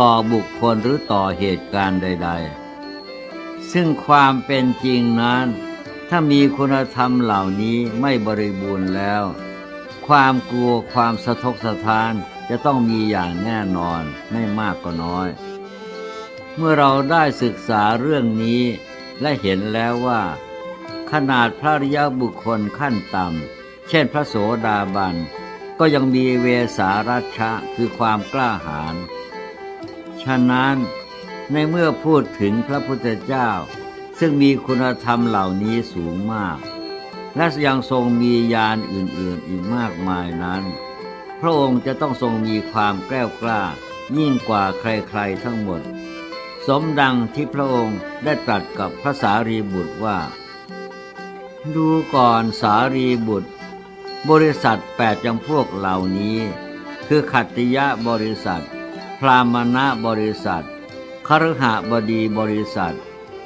ต่อบุคคลหรือต่อเหตุการณ์ใด ๆ ซึ่งความเป็นจริงนั้น ถ้ามีคุณธรรมเหล่านี้ไม่บริบูรณ์แล้ว ความกลัวความสะทกสะทานจะต้องมีอย่างแน่นอนไม่มากก็น้อย เมื่อเราได้ศึกษาเรื่องนี้และเห็นแล้วว่า ขนาดพระริยบุคคลขั้นต่ำ เช่นพระโสดาบัน ก็ยังมีเวสารัชะคือความกล้าหาญ ฉะนั้นในเมื่อพูดถึงพระพุทธเจ้า ซึ่งมีคุณธรรมเหล่านี้สูงมาก และยังทรงมียานอื่นๆอีกมากมายนั้น พระองค์จะต้องทรงมีความแกล้วกล้า ยิ่งกว่าใครๆทั้งหมด สมดังที่พระองค์ได้ตรัสกับพระสารีบุตรว่า ดูก่อนสารีบุตร บริษัทแปดจำพวกเหล่านี้ คือขัตติยะบริษัท พรามณะบริษัทครหบดีบริษัท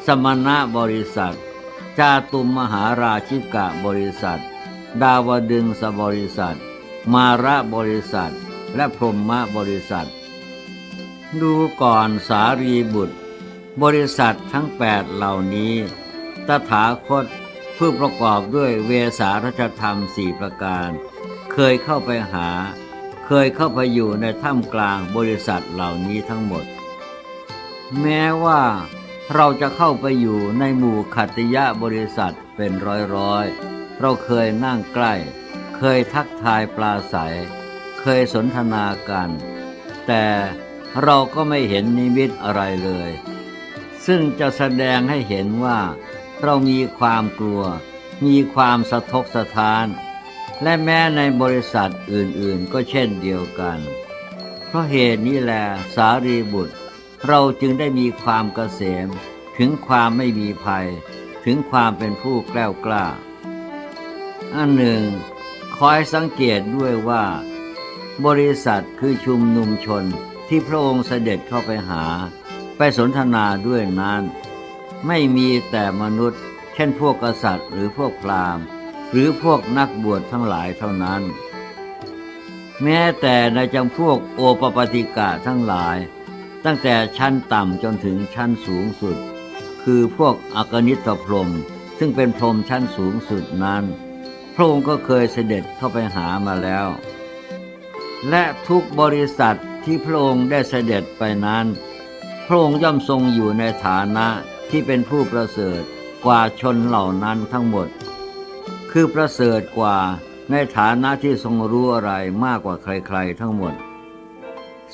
สมณะบริษัท จาตุมมหาราชิกะบริษัท ดาวดึงสบริษัท มาระบริษัท และพรหมบริษัท ดูก่อนสารีบุตร บริษัททั้งแปดเหล่านี้ ตถาคต ผู้ประกอบด้วยเวสารัชธรรมสี่ประการ เคยเข้าไปหา เคยเข้าไปอยู่ในถ้ำกลางบริษัทเหล่านี้ทั้งหมด แม้ว่าเราจะเข้าไปอยู่ในหมู่ขัตยะบริษัทเป็นร้อยๆ เราเคยนั่งใกล้ เคยทักทายปลาใส เคยสนทนากัน แต่เราก็ไม่เห็นนิมิตอะไรเลย ซึ่งจะแสดงให้เห็นว่า เรามีความกลัว มีความสะทกสะท้าน และแม้ในบริษัทอื่นๆ ก็เช่นเดียวกัน เพราะเหตุนี้แหละสารีบุตร เราจึงได้มีความเกษม ถึงความไม่มีภัย ถึงความเป็นผู้แกล้วกล้า อันหนึ่ง คอยสังเกตด้วยว่า บริษัทคือชุมนุมชนที่พระองค์เสด็จเข้าไปหา ไปสนทนาด้วยนั้น ไม่มีแต่มนุษย์ เช่นพวกกษัตริย์หรือพวกพราหมณ์ หรือพวกนักบวชทั้งหลายเท่านั้น แม้แต่ในจำพวกโอปปติกะทั้งหลาย ตั้งแต่ชั้นต่ำจนถึงชั้นสูงสุด คือพวกอกนิตพรมซึ่งเป็นพรมชั้นสูงสุดนั้น พระองค์ก็เคยเสด็จเข้าไปหามาแล้ว และทุกบริษัทที่พระองค์ได้เสด็จไปนั้น พระองค์ย่อมทรงอยู่ในฐานะ ที่เป็นผู้ประเสริฐกว่าชนเหล่านั้นทั้งหมด คือประเสริฐกว่าในฐานะที่ทรงรู้อะไรมากกว่าใครๆทั้งหมด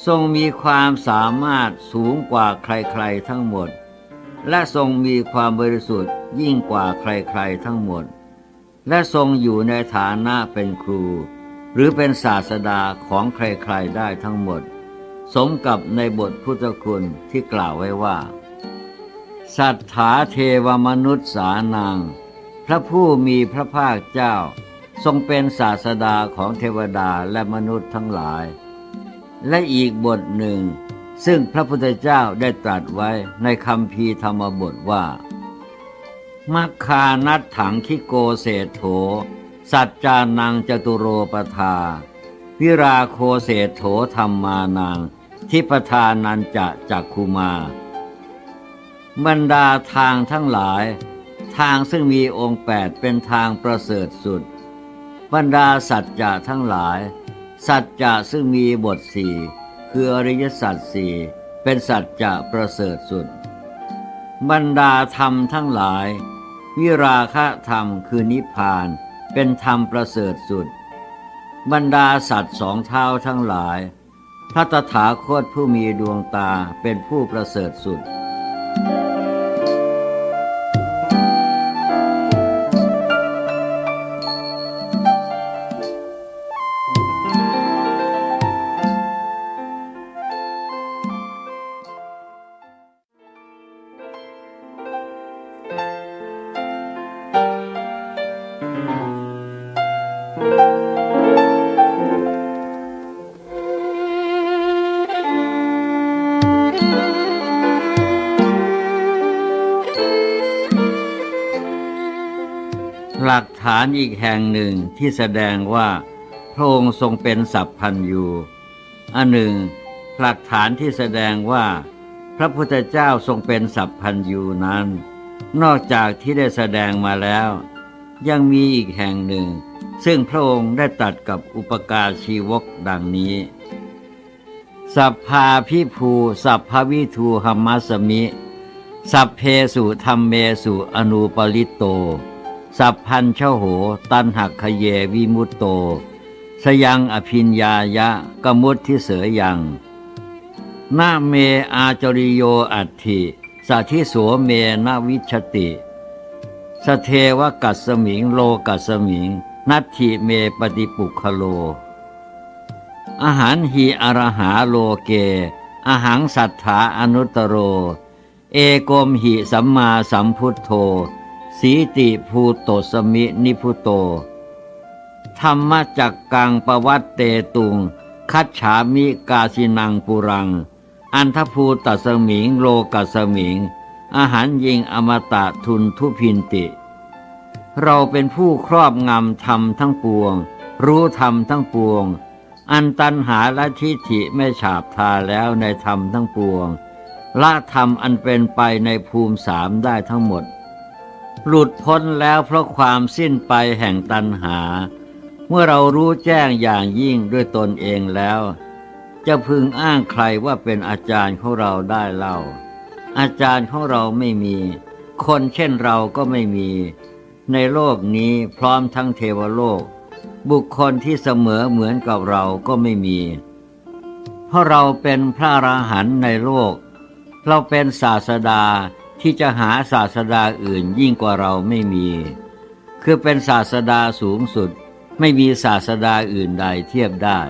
ทรงมีความสามารถสูงกว่าใครๆทั้งหมด และทรงมีความบริสุทธิ์ยิ่งกว่าใครๆทั้งหมด และทรงอยู่ในฐานะเป็นครู หรือเป็นศาสดาของใครๆได้ทั้งหมด สมกับในบทพุทธคุณที่กล่าวไว้ว่า สัทธาเทวมนุษย์สานาง พระผู้มีพระภาคเจ้า ทรงเป็นศาสดาของเทวดาและมนุษย์ทั้งหลาย และอีกบทหนึ่ง ซึ่งพระพุทธเจ้าได้ตรัสไว้ในคำพีธรรมบทว่ามัคคานัตถังคิโกเศโถ สัจจานังจตุโรปทา วิราโคเศโถธรรมานังทิปทานันจะจักคุมา บรรดาทางทั้งหลาย ทางซึ่งมีองค์แปดเป็นทางประเสริฐสุด บรรดาสัจจะทั้งหลาย สัจจะซึ่งมีบทสี่คืออริยสัจสี่เป็นสัจจะประเสริฐสุด บรรดาธรรมทั้งหลาย วิราคะธรรมคือนิพพาน เป็นธรรมประเสริฐสุด บรรดาสัตว์สองเท้าทั้งหลาย พระตถาคตผู้มีดวงตาเป็นผู้ประเสริฐสุดหานอีกแห่งหนึ่งที่แสดงว่าพระองค์ทรงเป็นสัพพันยูอันหนึ่ง หลักฐานที่แสดงว่า พระพุทธเจ้าทรงเป็นสัพพันยูนั้น นอกจากที่ได้แสดงมาแล้ว ยังมีอีกแห่งหนึ่ง ซึ่งพระองค์ได้ตัดกับอุปการชีวกดังนี้ สัพพาพิภูสัพพวิทูหมัสมิ สัพเพสุธรรมเมสุอนุปริตโต สัพพันชโห ตันหักขเยวิมุตโต สยังอภินญายะกมุตทิเสยยังนาเมอาจริโยอัตถิสัทิโสเมนาวิชติ สเทวกัสมิงโลกัสมิง นัตถิเมปฏิปุคโล อาหารหีอรหาโลเกอาหารสัทธาอนุตโร เอกมหิสัมมาสัมพุทโธ สีติภูโตสมินิพุโต ธรรมจักกังปวัตเตตุง คัจฉามิกาสินังปุรัง อันทภูตัสมิงโลกัสมิง อาหารยิงอมตะทุนทุพินติ เราเป็นผู้ครอบงำธรรมทั้งปวง รู้ธรรมทั้งปวง อันตันหาและทิฏฐิไม่ฉาบทาแล้วในธรรมทั้งปวงละธรรมอันเป็นไปในภูมิสามได้ทั้งหมด หลุดพ้นแล้วเพราะความสิ้นไปแห่งตัณหา เมื่อเรารู้แจ้งอย่างยิ่งด้วยตนเองแล้ว จะพึงอ้างใครว่าเป็นอาจารย์ของเราได้เล่า อาจารย์ของเราไม่มี คนเช่นเราก็ไม่มี ในโลกนี้พร้อมทั้งเทวโลก บุคคลที่เสมอเหมือนกับเราก็ไม่มี เพราะเราเป็นพระอราหันต์ในโลก เราเป็นศาสดา ที่จะหาศาสดาอื่นยิ่งกว่าเราไม่มี คือเป็นศาสดาสูงสุด ไม่มีศาสดาอื่นใดเทียบได้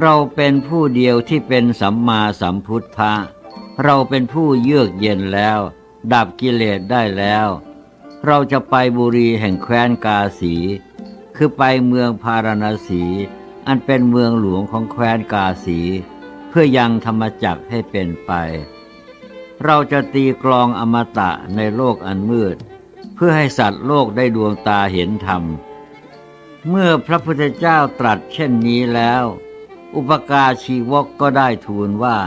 เราเป็นผู้เดียวที่เป็นสัมมาสัมพุทธะ เราเป็นผู้เยือกเย็นแล้ว ดับกิเลสได้แล้ว เราจะไปบุรีแห่งแคว้นกาสี คือไปเมืองพาราณสี อันเป็นเมืองหลวงของแคว้นกาสี เพื่อยังธรรมจักให้เป็นไป เราจะตีกลองอมตะในโลกอันมืด เพื่อให้สัตว์โลกได้ดวงตาเห็นธรรม เมื่อพระพุทธเจ้าตรัสเช่นนี้แล้ว อุปกาชีวกก็ได้ทูลว่า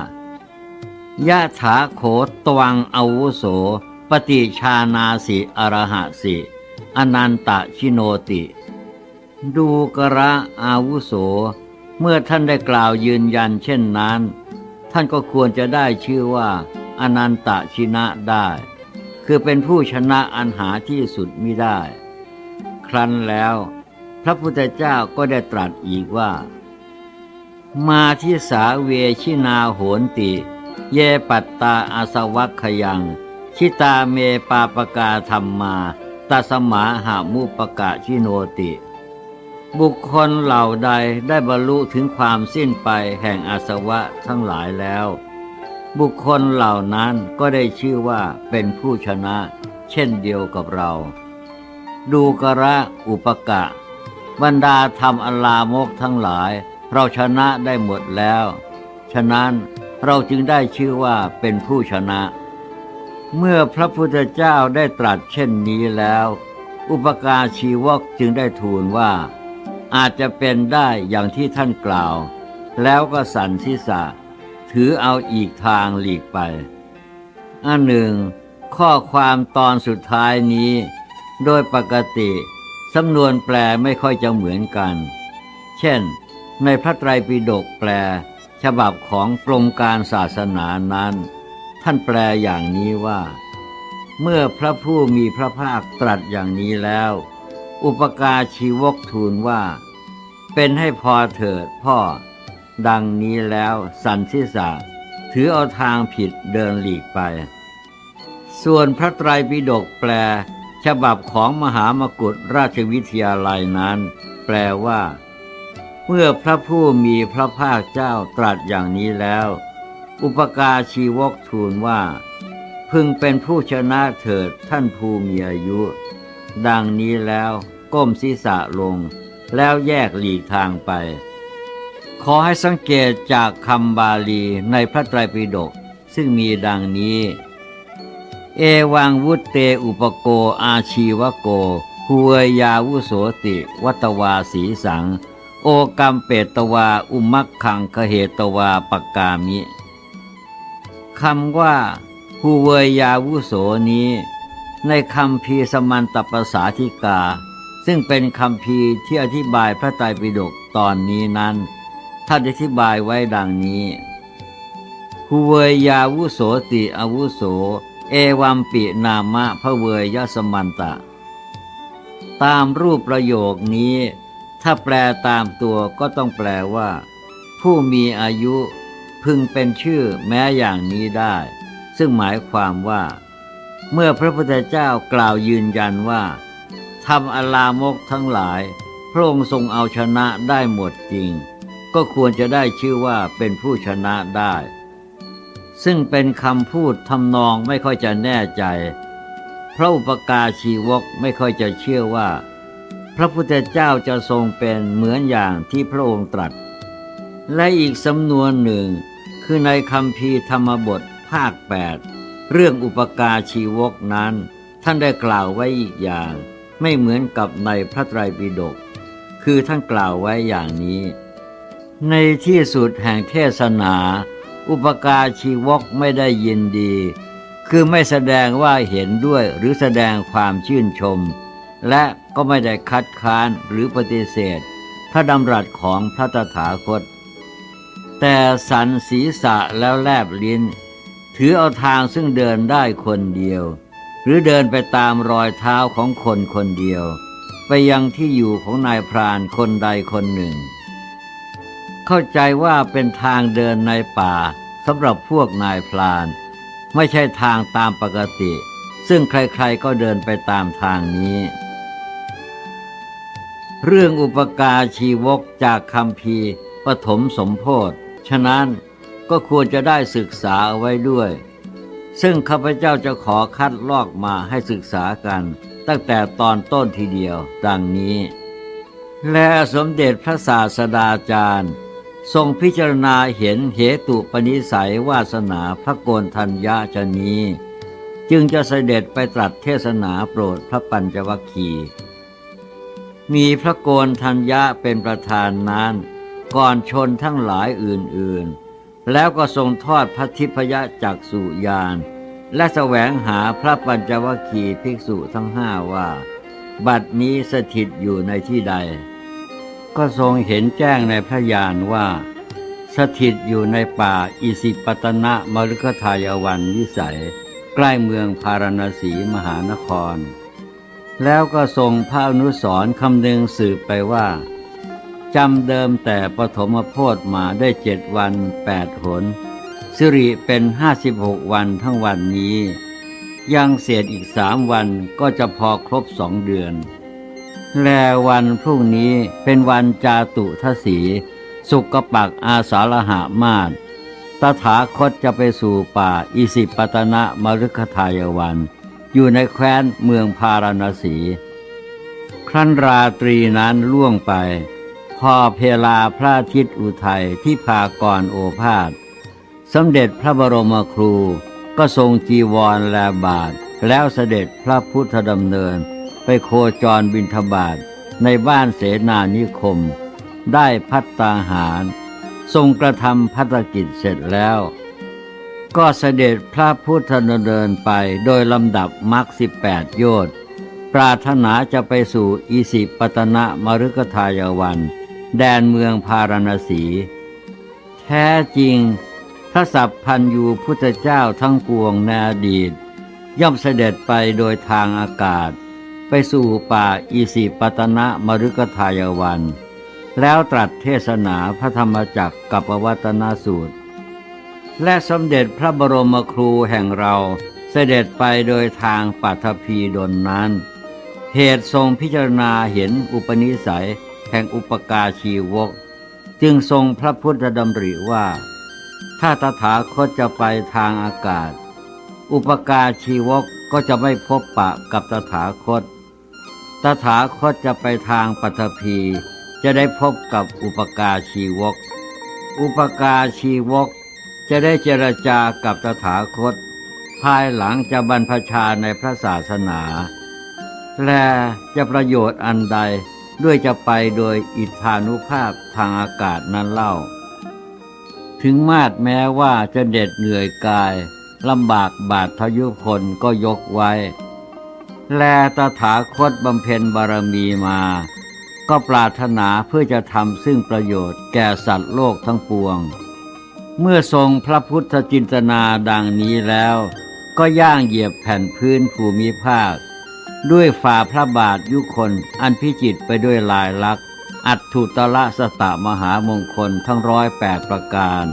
ยะถาโขตวังอาวุโส ปฏิชานาสิอรหะสิ อนันตชิโนติ ดูกระอาวุโส เมื่อท่านได้กล่าวยืนยันเช่นนั้น ท่านก็ควรจะได้ชื่อว่า อนันตชินะได้ คือเป็นผู้ชนะอันหาที่สุดมิได้ ครั้นแล้ว พระพุทธเจ้าก็ได้ตรัสอีกว่า มาที่สาเวชินาโหนติ เยปัตตาอาสวัคขยัง ชิตาเมปาปกาธรรมมาตาสมาหามุปกะชิโนติ บุคคลเหล่าใดได้บรรลุถึงความสิ้นไปแห่งอาสวะทั้งหลายแล้ว บุคคลเหล่านั้นก็ได้ชื่อว่าเป็นผู้ชนะ เช่นเดียวกับเรา ดูกระอุปกะ บรรดาธรรมอลามกทั้งหลาย เราชนะได้หมดแล้ว ฉะนั้นเราจึงได้ชื่อว่าเป็นผู้ชนะ เมื่อพระพุทธเจ้าได้ตรัสเช่นนี้แล้ว อุปการชีวกจึงได้ทูลว่า อาจจะเป็นได้อย่างที่ท่านกล่าว แล้วก็สันทิษะ ถือเอาอีกทางหลีกไป อันหนึ่ง ข้อความตอนสุดท้ายนี้ โดยปกติสำนวนแปลไม่ค่อยจะเหมือนกัน เช่น ในพระไตรปิฎกแปล ฉบับของกรมการศาสนานั้น ท่านแปลอย่างนี้ว่า เมื่อพระผู้มีพระภาคตรัสอย่างนี้แล้ว อุปการชีวกทูลว่า เป็นให้พอเถิดพ่อ ดังนี้แล้วสันทิษะถือเอาทางผิดเดินหลีกไป ส่วนพระไตรปิฎกแปล ฉบับของมหามกุฏราชวิทยาลัยนั้น แปลว่า เมื่อพระผู้มีพระภาคเจ้าตรัสอย่างนี้แล้ว อุปการชีวกทูลว่า พึงเป็นผู้ชนะเถิดท่านผู้มีอายุ ดังนี้แล้วก้มศีรษะลงแล้วแยกหลีกทางไป ขอให้สังเกตจากคำบาลีในพระไตรปิฎกซึ่งมีดังนี้ เอวังวุตเตอุปโกอาชีวโกหวยยาวุโสติ วัตวาสีสัง โอกรรมเปตวาอุมักขังคเหตวาปกกามิคำว่าหูเวยาวุโสนี้ ในคำพีสมันตปสาธิกา ซึ่งเป็นคำพีที่อธิบายพระไตรปิฎกตอนนี้นั้น ท่านอธิบายไว้ดังนี้หูเวยาวุโสติอาวุโส เอวัมปินามะพระเวยยสมันตะ ตามรูปประโยคนี้ ถ้าแปลตามตัวก็ต้องแปลว่า ผู้มีอายุพึงเป็นชื่อแม้อย่างนี้ได้ ซึ่งหมายความว่า เมื่อพระพุทธเจ้ากล่าวยืนยันว่าทำอลามกทั้งหลาย พระองค์ทรงเอาชนะได้หมดจริง ก็ควรจะได้ชื่อว่าเป็นผู้ชนะได้ ซึ่งเป็นคำพูดทำนองไม่ค่อยจะแน่ใจ พระอุปการชีวกไม่ค่อยจะเชื่อว่า พระพุทธเจ้าจะทรงเป็นเหมือนอย่างที่พระองค์ตรัส และอีกสำนวนหนึ่ง คือในคำพีธรรมบทภาค 8 เรื่องอุปการชีวกนั้น ท่านได้กล่าวไว้อีกอย่าง ไม่เหมือนกับในพระไตรปิฎกคือท่านกล่าวไว้อย่างนี้ ในที่สุดแห่งเทศนา อุปการชีวกไม่ได้ยินดี คือไม่แสดงว่าเห็นด้วยหรือแสดงความชื่นชม และก็ไม่ได้คัดค้านหรือปฏิเสธ พระดำรัสของพระตถาคต แต่สันศีษะแล้วแลบลิ้น ถือเอาทางซึ่งเดินได้คนเดียว หรือเดินไปตามรอยเท้าของคนคนเดียว ไปยังที่อยู่ของนายพรานคนใดคนหนึ่ง เข้าใจว่าเป็นทางเดินในป่าสำหรับพวกนายพราน ไม่ใช่ทางตามปกติ ซึ่งใครๆก็เดินไปตามทางนี้ เรื่องอุปการชีวกจากคำพีปฐมสมโพธฉะนั้นก็ควรจะได้ศึกษาเอาไว้ด้วย ซึ่งข้าพเจ้าจะขอคัดลอกมาให้ศึกษากัน ตั้งแต่ตอนต้นทีเดียวดังนี้และสมเด็จพระศาสดาจารย์ ทรงพิจารณาเห็นเหตุปนิสัยวาสนาพระโกนทัญญาชนีจึงจะเสด็จไปตรัสเทศนาโปรดพระปัญจวัคคีย์มีพระโกนทัญญาเป็นประธานนั้น ก่อนชนทั้งหลายอื่นๆ แล้วก็ทรงทอดพระทิพยจักสุยานและแสวงหาพระปัญจวัคคีย์ภิกษุทั้งห้าว่า บัดนี้สถิตอยู่ในที่ใด ก็ทรงเห็นแจ้งในพระญาณว่า สถิตอยู่ในป่าอิสิปตนะมฤคทายวันวิสัย ใกล้เมืองพาราณสีมหานคร แล้วก็ทรงพระอนุสรคำนึงสืบไปว่าจำเดิมแต่ปฐมโพธมาได้เจ็ดวันแปดหนสิริเป็นห้าสิบหกวันทั้งวันนี้ ยังเสียดอีกสามวันก็จะพอครบสองเดือน แลวันพรุ่งนี้เป็นวันจาตุทศี สุกปักอาสาลหามาศตถาคตจะไปสู่ป่าอิสิปตนะมฤคทายวัน อยู่ในแคว้นเมืองพาราณสี ครั้นราตรีนั้นล่วงไป พอเพลาพระอาทิตย์อุทัยที่พากรโอภาษสมเด็จพระบรมครูก็ทรงจีวรแลบาท แล้วเสด็จพระพุทธดำเนิน ไปโคจรบินทบาทในบ้านเสนานิคม ได้พัตตาหาร ทรงกระทำพัฒกิจเสร็จแล้ว ก็เสด็จพระพุทธดำเนินไปโดยลำดับมรรคสิบแปดโยชน์ปรารถนาจะไปสู่อิสิปตนะมฤคทายวัน แดนเมืองพาราณสี แท้จริงพระสัพพันยูพุทธเจ้าทั้งปวงในอดีต ย่อมเสด็จไปโดยทางอากาศ ไปสู่ป่าอิสิปตนะมฤคทายวัน แล้วตรัสเทศนาพระธรรมจักรกับปวัตนาสูตร และสมเด็จพระบรมครูแห่งเราเสด็จไปโดยทางปัทภีดนนั้น เหตุทรงพิจารณาเห็นอุปนิสัยแห่งอุปกาชีวก จึงทรงพระพุทธดำริว่า ถ้าตถาคตจะไปทางอากาศ อุปกาชีวกก็จะไม่พบปะกับตถาคต ตถาคตจะไปทางปัทภีจะได้พบกับอุปการชีวก อุปการชีวก จะได้เจรจากับตถาคต ภายหลังจะบรรพชาในพระศาสนา และจะประโยชน์อันใดด้วยจะไปโดยอิทธานุภาพทางอากาศนั้นเล่า ถึงมาดแม้ว่าจะเด็ดเหนื่อยกายลำบากบาดทยุคนก็ยกไว้ แลตถาคตบำเพ็ญบารมีมา ก็ปรารถนาเพื่อจะทำซึ่งประโยชน์แก่สัตว์โลกทั้งปวง เมื่อทรงพระพุทธจินตนาดังนี้แล้ว ก็ย่างเหยียบแผ่นพื้นภูมิภาค ด้วยฝ่าพระบาทยุคนอันพิจิตไปด้วยลายลักษ์อัตถุตละสตะมหามงคลทั้งร้อยแปดประการ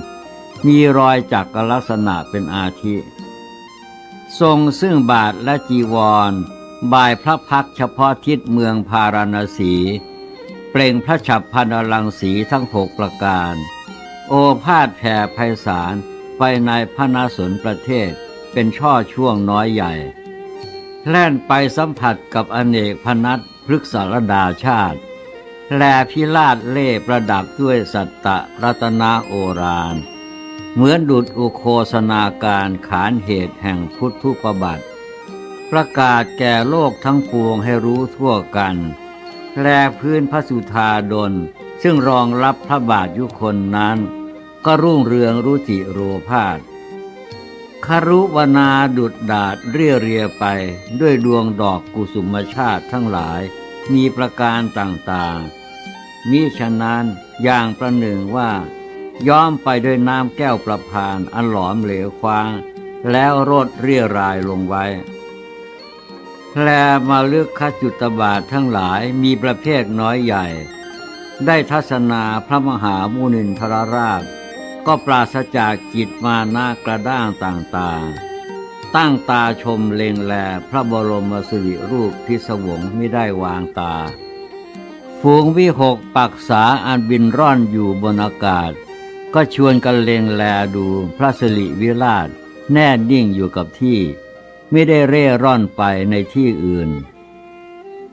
มีรอยจักรลักษณะเป็นอาทิ ทรงซึ่งบาทและจีวร บ่ายพระพักเฉพาะทิศเมืองพาราณสี เปล่งพระฉับพันอลังสีทั้งหกประการ โอภาษแผ่ไพศาลไปในพระนาสนประเทศเป็นช่อช่วงน้อยใหญ่แล่นไปสัมผัสกับอเนกพนัทพฤกษารดาชาติ แลพิลาดเล่ประดับด้วยสัตตะรัตนาโอรานเหมือนดุดอุโคสนาการขานเหตุแห่งพุทธุปบัติ ประกาศแก่โลกทั้งปวงให้รู้ทั่วกันแลพื้นพระสุธาดล ซึ่งรองรับพระบาทยุคนนั้น ก็รุ่งเรืองรุจิโรภาสคารุวนาดุดดาดเรียเรียไปด้วยดวงดอกกุสุมชาติทั้งหลายมีประการต่างๆ มิฉะนั้นอย่างประหนึ่งว่า ย้อมไปด้วยน้ำแก้วประพานอันหลอมเหลวควาง แล้วรดเรียรายลงไว้ แลมาเลือกขจุตบาททั้งหลายมีประเภทน้อยใหญ่ ได้ทัศนาพระมหามุนินทรราช ก็ปราศจากจิตมานากระด้างต่างๆ ตั้งตาชมเลงแลพระบรมสิริรูปพิศวงไม่ได้วางตา ฝูงวิหกปักษาอันบินร่อนอยู่บนอากาศ ก็ชวนกันเลงแลดูพระสิริวิราช แน่นิ่งอยู่กับที่ ไม่ได้เร่ร่อนไปในที่อื่น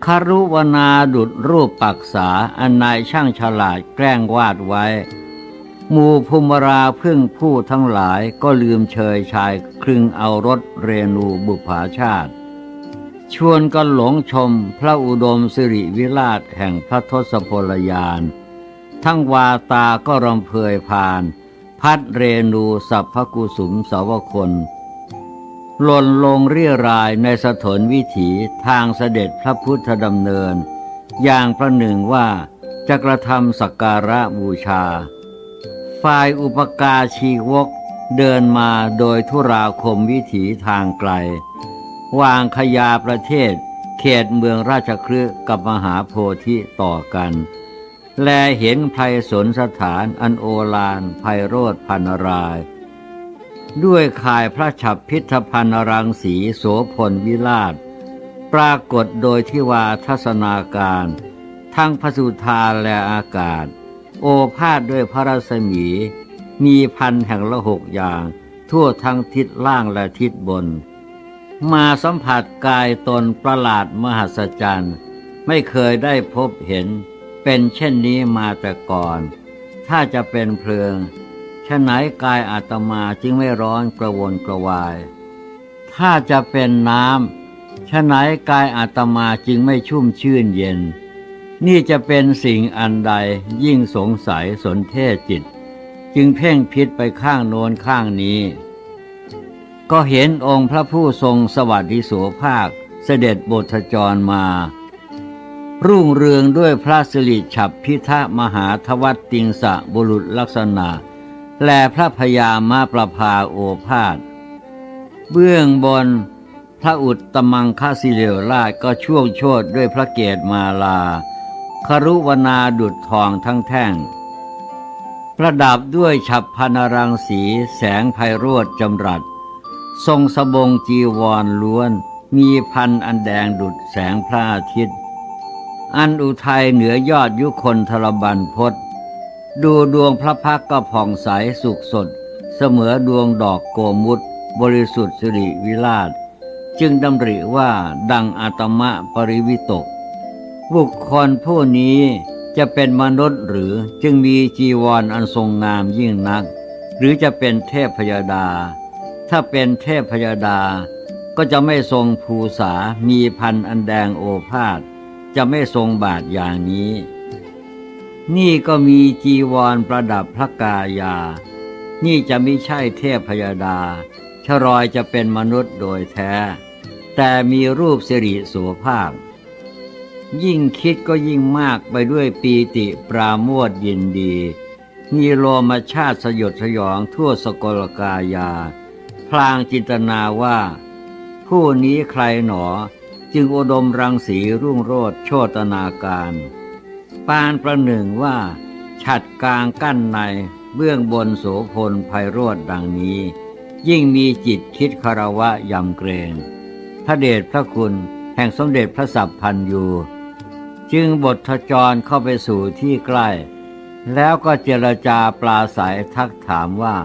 คารุวนาดุดรูปปักษาอันนายช่างฉลาดแกล้งวาดไว้หมู่ภูมราพึ่งผู้ทั้งหลายก็ลืมเชยชายครึงเอารถเรนูบุภาชาติ ชวนกันหลงชมพระอุดมสิริวิราชแห่งพระทศพลยาน ทั้งวาตาก็รำเพยพาน พัดเรนูสัพพกุสุมสาวคน หล่นลงเรียรายในสถนวิถีทางเสด็จพระพุทธดำเนิน อย่างประหนึ่งว่าจะกระทำสักการะบูชา ฝ่ายอุปกาชีวกเดินมาโดยทุราคมวิถีทางไกล วางขยาประเทศ เขตเมืองราชคฤห์กับมหาโพธิต่อกัน แลเห็นไพสนสถานอันโอฬารไพโรธพันราย ด้วยข่ายพระฉับพิธพันรังสีโสพลวิราช ปรากฏโดยที่วาทัศนาการ ทั้งพระสุธาและอากาศ โอภาษด้วยพระรัศมี มีพันแห่งละหกอย่าง ทั่วทั้งทิศล่างและทิศบน มาสัมผัสกายตนประหลาดมหัศจรรย์ไม่เคยได้พบเห็น เป็นเช่นนี้มาแต่ก่อน ถ้าจะเป็นเพลิง ฉะไหนกายอาตมาจึงไม่ร้อนกระวนกระวาย ถ้าจะเป็นน้ำฉะไหนกายอาตมาจึงไม่ชุ่มชื่นเย็น นี่จะเป็นสิ่งอันใดยิ่งสงสัยสนเทศจิต จึงเพ่งพิษไปข้างโน้นข้างนี้ ก็เห็นองค์พระผู้ทรงสวัสดิโสภาคเสด็จบทจรมา รุ่งเรืองด้วยพระสิริฉับพิทะมหาทวัตติงสะบุรุษลักษณะ แลพระพยามาประภาโอภาษเบื้องบน พระอุตตมังคสิเลวราชก็ช่วงโชดด้วยพระเกศมาลา ครุวนาดุดทองทั้งแท่ง ประดับด้วยฉับพันรังสีแสงไพโรธจำรัด ทรงสบงจีวรล้วนมีพันอันแดงดุดแสงพระอาทิตย์ อันอุทัยเหนือยอดยุคนทรบันพศ ดูดวงพระพักก็ผ่องใสสุขสด เสมอดวงดอกโกมุตบริสุทธิ์สิริวิราช จึงดำริว่าดังอาตมะปริวิตก บุคคลผู้นี้จะเป็นมนุษย์หรือจึงมีจีวรออันทรงงามยิ่งนัก หรือจะเป็นเทพพยาดา ถ้าเป็นเทพพยาดา ก็จะไม่ทรงภูษามีพันอันแดงโอภาษจะไม่ทรงบาทอย่างนี้ นี่ก็มีจีวรประดับพระกายา นี่จะไม่ใช่เทพพยาดา ชรอยจะเป็นมนุษย์โดยแท้ แต่มีรูปสิริโสภาพ ยิ่งคิดก็ยิ่งมากไปด้วยปีติปราโมทยินดี มีโลมชาติสยดสยองทั่วสกลกายา พลางจินตนาว่า ผู้นี้ใครหนอ จึงอุดมรังสีรุ่งโรดโชตนาการ ปานประหนึ่งว่า ฉัดกลางกั้นในเบื้องบนโสพลไพโรธดังนี้ ยิ่งมีจิตคิดคารวะยำเกรงพระเดชพระคุณแห่งสมเด็จพระสัพพันยูจึงบททจรเข้าไปสู่ที่ใกล้ แล้วก็เจรจาปลาสายทักถามว่า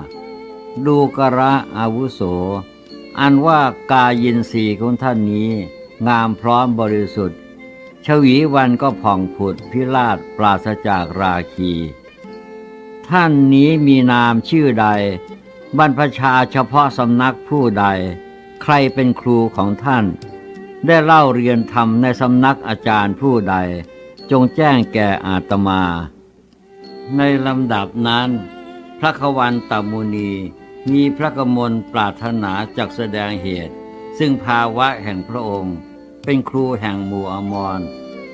ดูกระอาวุโส อันว่ากายินสีของท่านนี้ งามพร้อมบริสุทธิ์ ชวีวันก็ผ่องผุดพิราชปราศจากราคี ท่านนี้มีนามชื่อใด บรรพชาเฉพาะสำนักผู้ใด ใครเป็นครูของท่าน ได้เล่าเรียนธรรมในสำนักอาจารย์ผู้ใด จงแจ้งแก่อาตมา ในลำดับนั้น พระขวันตมุนีมีพระกมลปรารถนาจักแสดงเหตุ ซึ่งภาวะแห่งพระองค์ เป็นครูแห่งหมู่อมร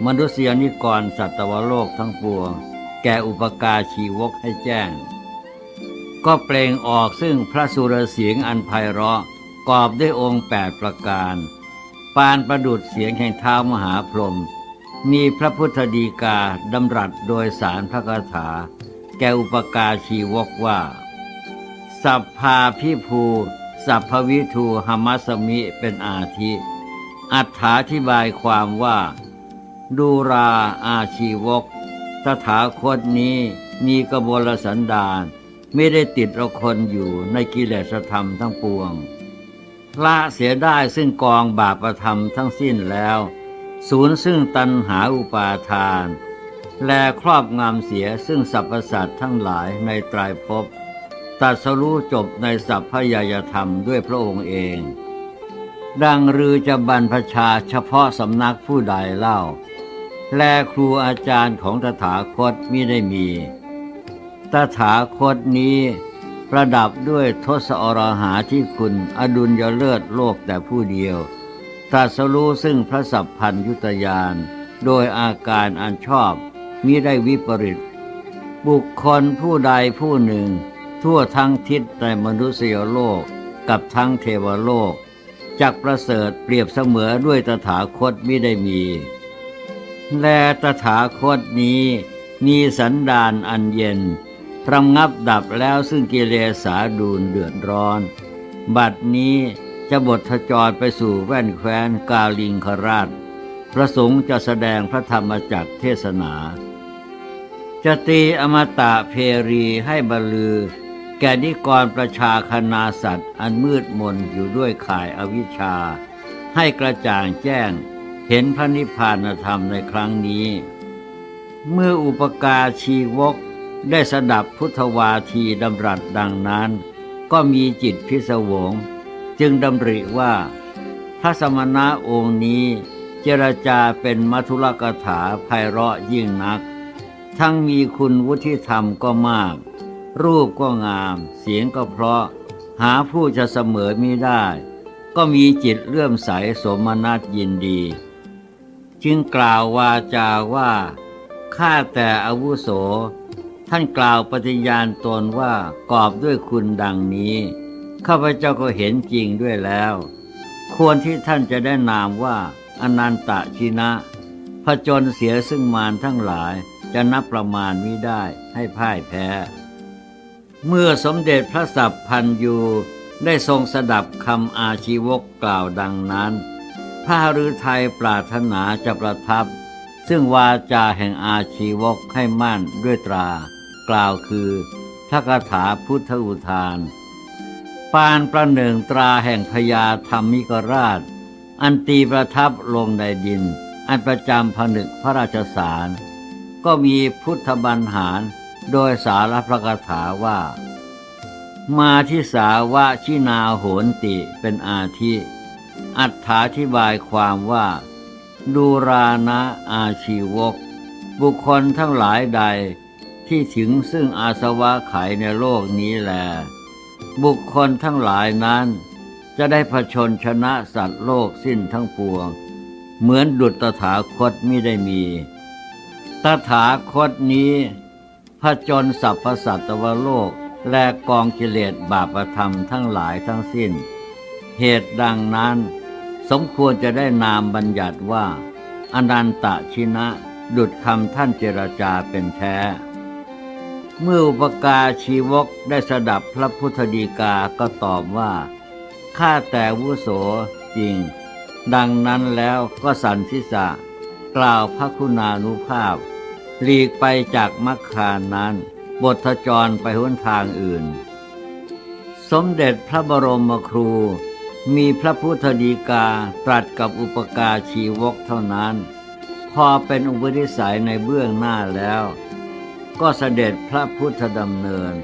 มนุษยนิกรสัตวโลกทั้งปวง แก่อุปการชีวกให้แจ้ง ก็เปล่งออกซึ่งพระสุรเสียงอันไพเราะกอบด้วยองค์แปดประการ ปานประดุดเสียงแห่งเท้ามหาพรหมมีพระพุทธดีกาดำรัสโดยสารพระคาถา แก่อุปการชีวกว่า สัพพาพิภู สัพพวิทูหมัสมิเป็นอาทิ อัถาธิบายความว่า ดูราอาชีวก ตถาคตนี้มีกบลสันดานไม่ได้ติดเราคนอยู่ในกิเลสธรรมทั้งปวงละเสียได้ซึ่งกองบาปธรรมทั้งสิ้นแล้ว ศูนย์ซึ่งตันหาอุปาทาน และครอบงำเสียซึ่งสรรพสัตว์ทั้งหลายในไตรภพตัดสรู้จบในสัพพยายธรรมด้วยพระองค์เอง ดังรือจะบรรพชาเฉพาะสำนักผู้ใดเล่า แลครูอาจารย์ของตถาคตมิได้มี ตถาคตนี้ประดับด้วยทศอรหาที่คุณอดุลยเลิศโลกแต่ผู้เดียวตัสรู้ซึ่งพระสัพพัญยุตยาน โดยอาการอันชอบมิได้วิปริต บุคคลผู้ใดผู้หนึ่ง ทั่วทั้งทิศในมนุษยโลกกับทั้งเทวโลก จากประเสริฐเปรียบเสมอด้วยตถาคตไม่ได้มี และตถาคตนี้มีสันดานอันเย็นระงับดับแล้วซึ่งกิเลสาดูนเดือดร้อน บัดนี้จะบททจรไปสู่แว่นแคว้นกาลิงคราชประสงค์จะแสดงพระธรรมจักเทศนา จะตีอมตะเพรีให้บรลือ ก่นิกรประชาคณาสัตว์ อันมืดมนอยู่ด้วยข่ายอวิชชา ให้กระจ่างแจ้งเห็นพระนิพพานธรรมในครั้งนี้ เมื่ออุปการชีวกได้สดับพุทธวาทีดำรัสดังนั้น ก็มีจิตพิศวง จึงดำริว่า พระสมณะองค์นี้ เจรจาเป็นมัทุลกถาไพเราะยิ่งนัก ทั้งมีคุณวุฒิธรรมก็มาก รูปก็งาม เสียงก็เพราะ หาผู้จะเสมอมิได้ ก็มีจิตเลื่อมใสสมนัตยินดี จึงกล่าววาจาว่า ข้าแต่อาวุโส ท่านกล่าวปฏิญาณตนว่ากอบด้วยคุณดังนี้ ข้าพเจ้าก็เห็นจริงด้วยแล้ว ควรที่ท่านจะได้นามว่าอนันตชินะผจญเสียซึ่งมารทั้งหลายจะนับประมาณมิได้ให้พ่ายแพ้ เมื่อสมเด็จพระสัพพันยูได้ทรงสดับคำอาชีวกกล่าวดังนั้นพระฤทัยปรารถนาจะประทับ ซึ่งวาจาแห่งอาชีวกให้มั่นด้วยตรา กล่าวคือพระคาถาพุทธอุทาน ปานประหนึ่งตราแห่งพญาธรรมิกราช อันตีประทับลงในดิน อันประจำผนึกพระราชสาร ก็มีพุทธบัญหาร โดยสารพระคาถาว่า มาที่สาวะชินาโหนติเป็นอาทิ อัถาธิบายความว่า ดูรานะอาชีวก บุคคลทั้งหลายใดที่ถึงซึ่งอาสวะไขในโลกนี้แล บุคคลทั้งหลายนั้นจะได้ผชนชนะสัตว์โลกสิ้นทั้งปวง เหมือนดุจตถาคตไม่ได้มี ตถาคตนี้ ผจนสัพพสัตวโลกและกองกิเลสบาปธรรมทั้งหลายทั้งสิ้น เหตุดังนั้น สมควรจะได้นามบัญญัติว่า อนันตชินะ ดุดคำท่านเจรจาเป็นแท้ เมื่ออุปกาชีวกได้สดับพระพุทธดีกาก็ตอบว่า ข้าแต่วุโสจริง ดังนั้นแล้วก็สันทิษะกล่าวพระคุณานุภาพ หลีกไปจากมัคคานั้น บทจรไปหนทางอื่น สมเด็จพระบรมครู มีพระพุทธดีกาตรัสกับอุปกาชีวกเท่านั้น พอเป็นอุปนิสัยในเบื้องหน้าแล้ว ก็เสด็จพระพุทธดำเนิน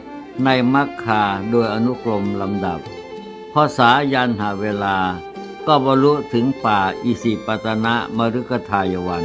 ในมัคคาโดยอนุกรมลำดับพอสายันหาเวลา ก็บรรลุถึงป่าอิสิปตนะมรุกทายวัน